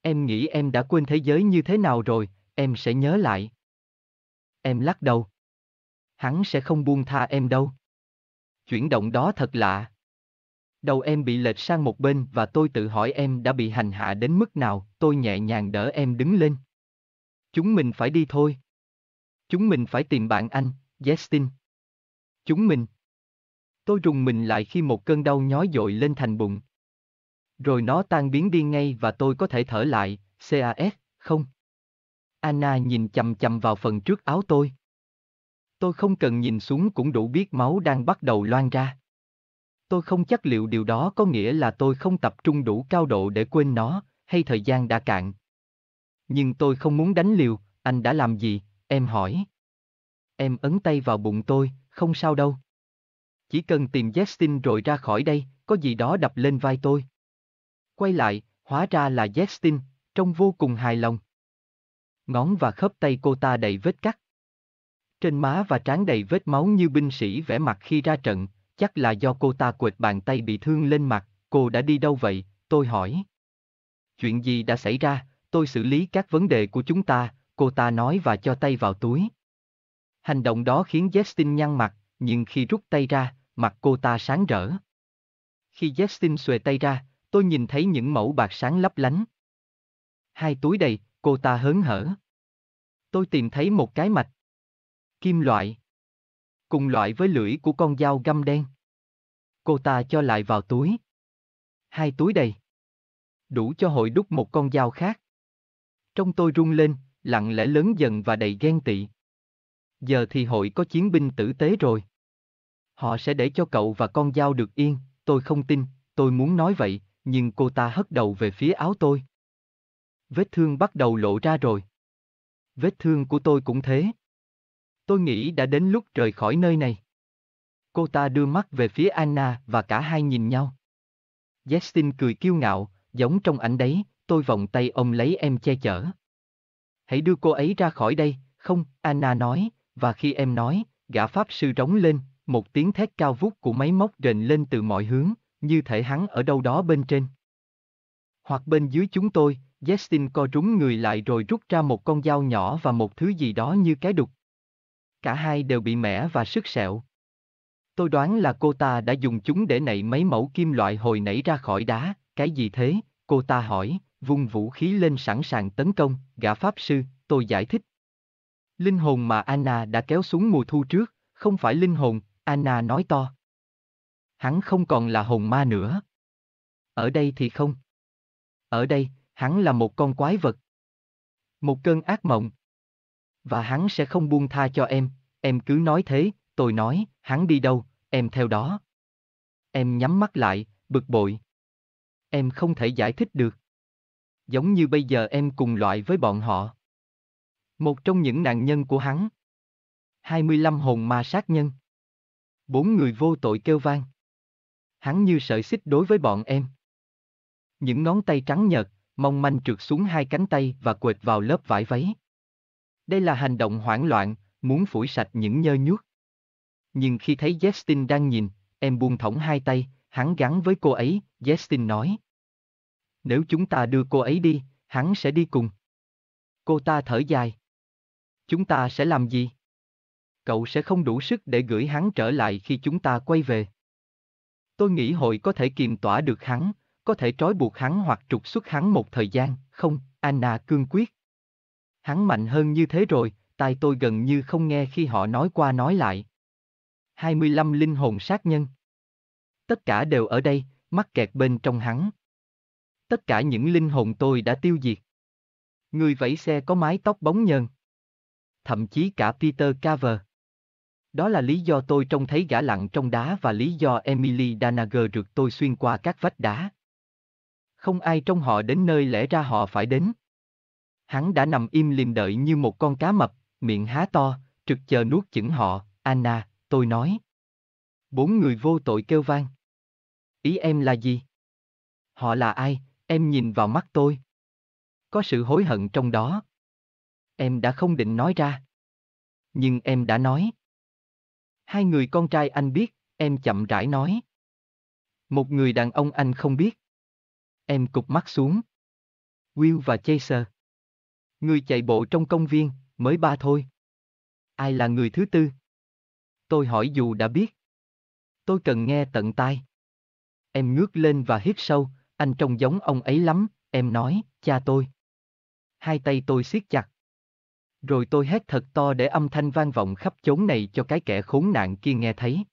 Em nghĩ em đã quên thế giới như thế nào rồi, em sẽ nhớ lại. Em lắc đầu. Hắn sẽ không buông tha em đâu. Chuyển động đó thật lạ. Đầu em bị lệch sang một bên và tôi tự hỏi em đã bị hành hạ đến mức nào, tôi nhẹ nhàng đỡ em đứng lên. Chúng mình phải đi thôi. Chúng mình phải tìm bạn anh, Justin. Chúng mình. Tôi rùng mình lại khi một cơn đau nhói dội lên thành bụng. Rồi nó tan biến đi ngay và tôi có thể thở lại, CAS, không. Anna nhìn chầm chầm vào phần trước áo tôi. Tôi không cần nhìn xuống cũng đủ biết máu đang bắt đầu loan ra. Tôi không chắc liệu điều đó có nghĩa là tôi không tập trung đủ cao độ để quên nó, hay thời gian đã cạn. Nhưng tôi không muốn đánh liều, anh đã làm gì, em hỏi. Em ấn tay vào bụng tôi, không sao đâu. Chỉ cần tìm Justin rồi ra khỏi đây, có gì đó đập lên vai tôi. Quay lại, hóa ra là Justin, trông vô cùng hài lòng. Ngón và khớp tay cô ta đầy vết cắt. Trên má và trán đầy vết máu như binh sĩ vẽ mặt khi ra trận, chắc là do cô ta quệt bàn tay bị thương lên mặt, cô đã đi đâu vậy, tôi hỏi. Chuyện gì đã xảy ra, tôi xử lý các vấn đề của chúng ta, cô ta nói và cho tay vào túi. Hành động đó khiến Justin nhăn mặt, nhưng khi rút tay ra, mặt cô ta sáng rỡ. Khi Justin xuề tay ra, tôi nhìn thấy những mẫu bạc sáng lấp lánh. Hai túi đầy, cô ta hớn hở. Tôi tìm thấy một cái mạch. Kim loại. Cùng loại với lưỡi của con dao găm đen. Cô ta cho lại vào túi. Hai túi đầy. Đủ cho hội đúc một con dao khác. Trong tôi rung lên, lặng lẽ lớn dần và đầy ghen tị. Giờ thì hội có chiến binh tử tế rồi. Họ sẽ để cho cậu và con dao được yên, tôi không tin, tôi muốn nói vậy, nhưng cô ta hất đầu về phía áo tôi. Vết thương bắt đầu lộ ra rồi. Vết thương của tôi cũng thế. Tôi nghĩ đã đến lúc rời khỏi nơi này. Cô ta đưa mắt về phía Anna và cả hai nhìn nhau. Justin cười kiêu ngạo, giống trong ảnh đấy, tôi vòng tay ông lấy em che chở. Hãy đưa cô ấy ra khỏi đây, không, Anna nói, và khi em nói, gã pháp sư rống lên, một tiếng thét cao vút của máy móc rền lên từ mọi hướng, như thể hắn ở đâu đó bên trên. Hoặc bên dưới chúng tôi, Justin co rúng người lại rồi rút ra một con dao nhỏ và một thứ gì đó như cái đục. Cả hai đều bị mẻ và sức sẹo. Tôi đoán là cô ta đã dùng chúng để nảy mấy mẫu kim loại hồi nảy ra khỏi đá, cái gì thế? Cô ta hỏi, vung vũ khí lên sẵn sàng tấn công, gã pháp sư, tôi giải thích. Linh hồn mà Anna đã kéo xuống mùa thu trước, không phải linh hồn, Anna nói to. Hắn không còn là hồn ma nữa. Ở đây thì không. Ở đây, hắn là một con quái vật. Một cơn ác mộng. Và hắn sẽ không buông tha cho em, em cứ nói thế, tôi nói, hắn đi đâu, em theo đó. Em nhắm mắt lại, bực bội. Em không thể giải thích được. Giống như bây giờ em cùng loại với bọn họ. Một trong những nạn nhân của hắn. 25 hồn ma sát nhân. Bốn người vô tội kêu vang. Hắn như sợi xích đối với bọn em. Những ngón tay trắng nhợt, mong manh trượt xuống hai cánh tay và quệt vào lớp vải váy. Đây là hành động hoảng loạn, muốn phủi sạch những nhơ nhuốc. Nhưng khi thấy Justin đang nhìn, em buông thõng hai tay, hắn gắn với cô ấy, Justin nói. Nếu chúng ta đưa cô ấy đi, hắn sẽ đi cùng. Cô ta thở dài. Chúng ta sẽ làm gì? Cậu sẽ không đủ sức để gửi hắn trở lại khi chúng ta quay về. Tôi nghĩ hội có thể kiềm tỏa được hắn, có thể trói buộc hắn hoặc trục xuất hắn một thời gian, không, Anna cương quyết. Hắn mạnh hơn như thế rồi, tai tôi gần như không nghe khi họ nói qua nói lại. 25 linh hồn sát nhân. Tất cả đều ở đây, mắc kẹt bên trong hắn. Tất cả những linh hồn tôi đã tiêu diệt. Người vẫy xe có mái tóc bóng nhờn. Thậm chí cả Peter Caver. Đó là lý do tôi trông thấy gã lặng trong đá và lý do Emily Danager rượt tôi xuyên qua các vách đá. Không ai trong họ đến nơi lẽ ra họ phải đến. Hắn đã nằm im lìm đợi như một con cá mập, miệng há to, trực chờ nuốt chửng họ, Anna, tôi nói. Bốn người vô tội kêu vang. Ý em là gì? Họ là ai, em nhìn vào mắt tôi. Có sự hối hận trong đó. Em đã không định nói ra. Nhưng em đã nói. Hai người con trai anh biết, em chậm rãi nói. Một người đàn ông anh không biết. Em cục mắt xuống. Will và Chaser. Người chạy bộ trong công viên, mới ba thôi. Ai là người thứ tư? Tôi hỏi dù đã biết. Tôi cần nghe tận tai. Em ngước lên và hít sâu, anh trông giống ông ấy lắm, em nói, cha tôi. Hai tay tôi siết chặt. Rồi tôi hét thật to để âm thanh vang vọng khắp chốn này cho cái kẻ khốn nạn kia nghe thấy.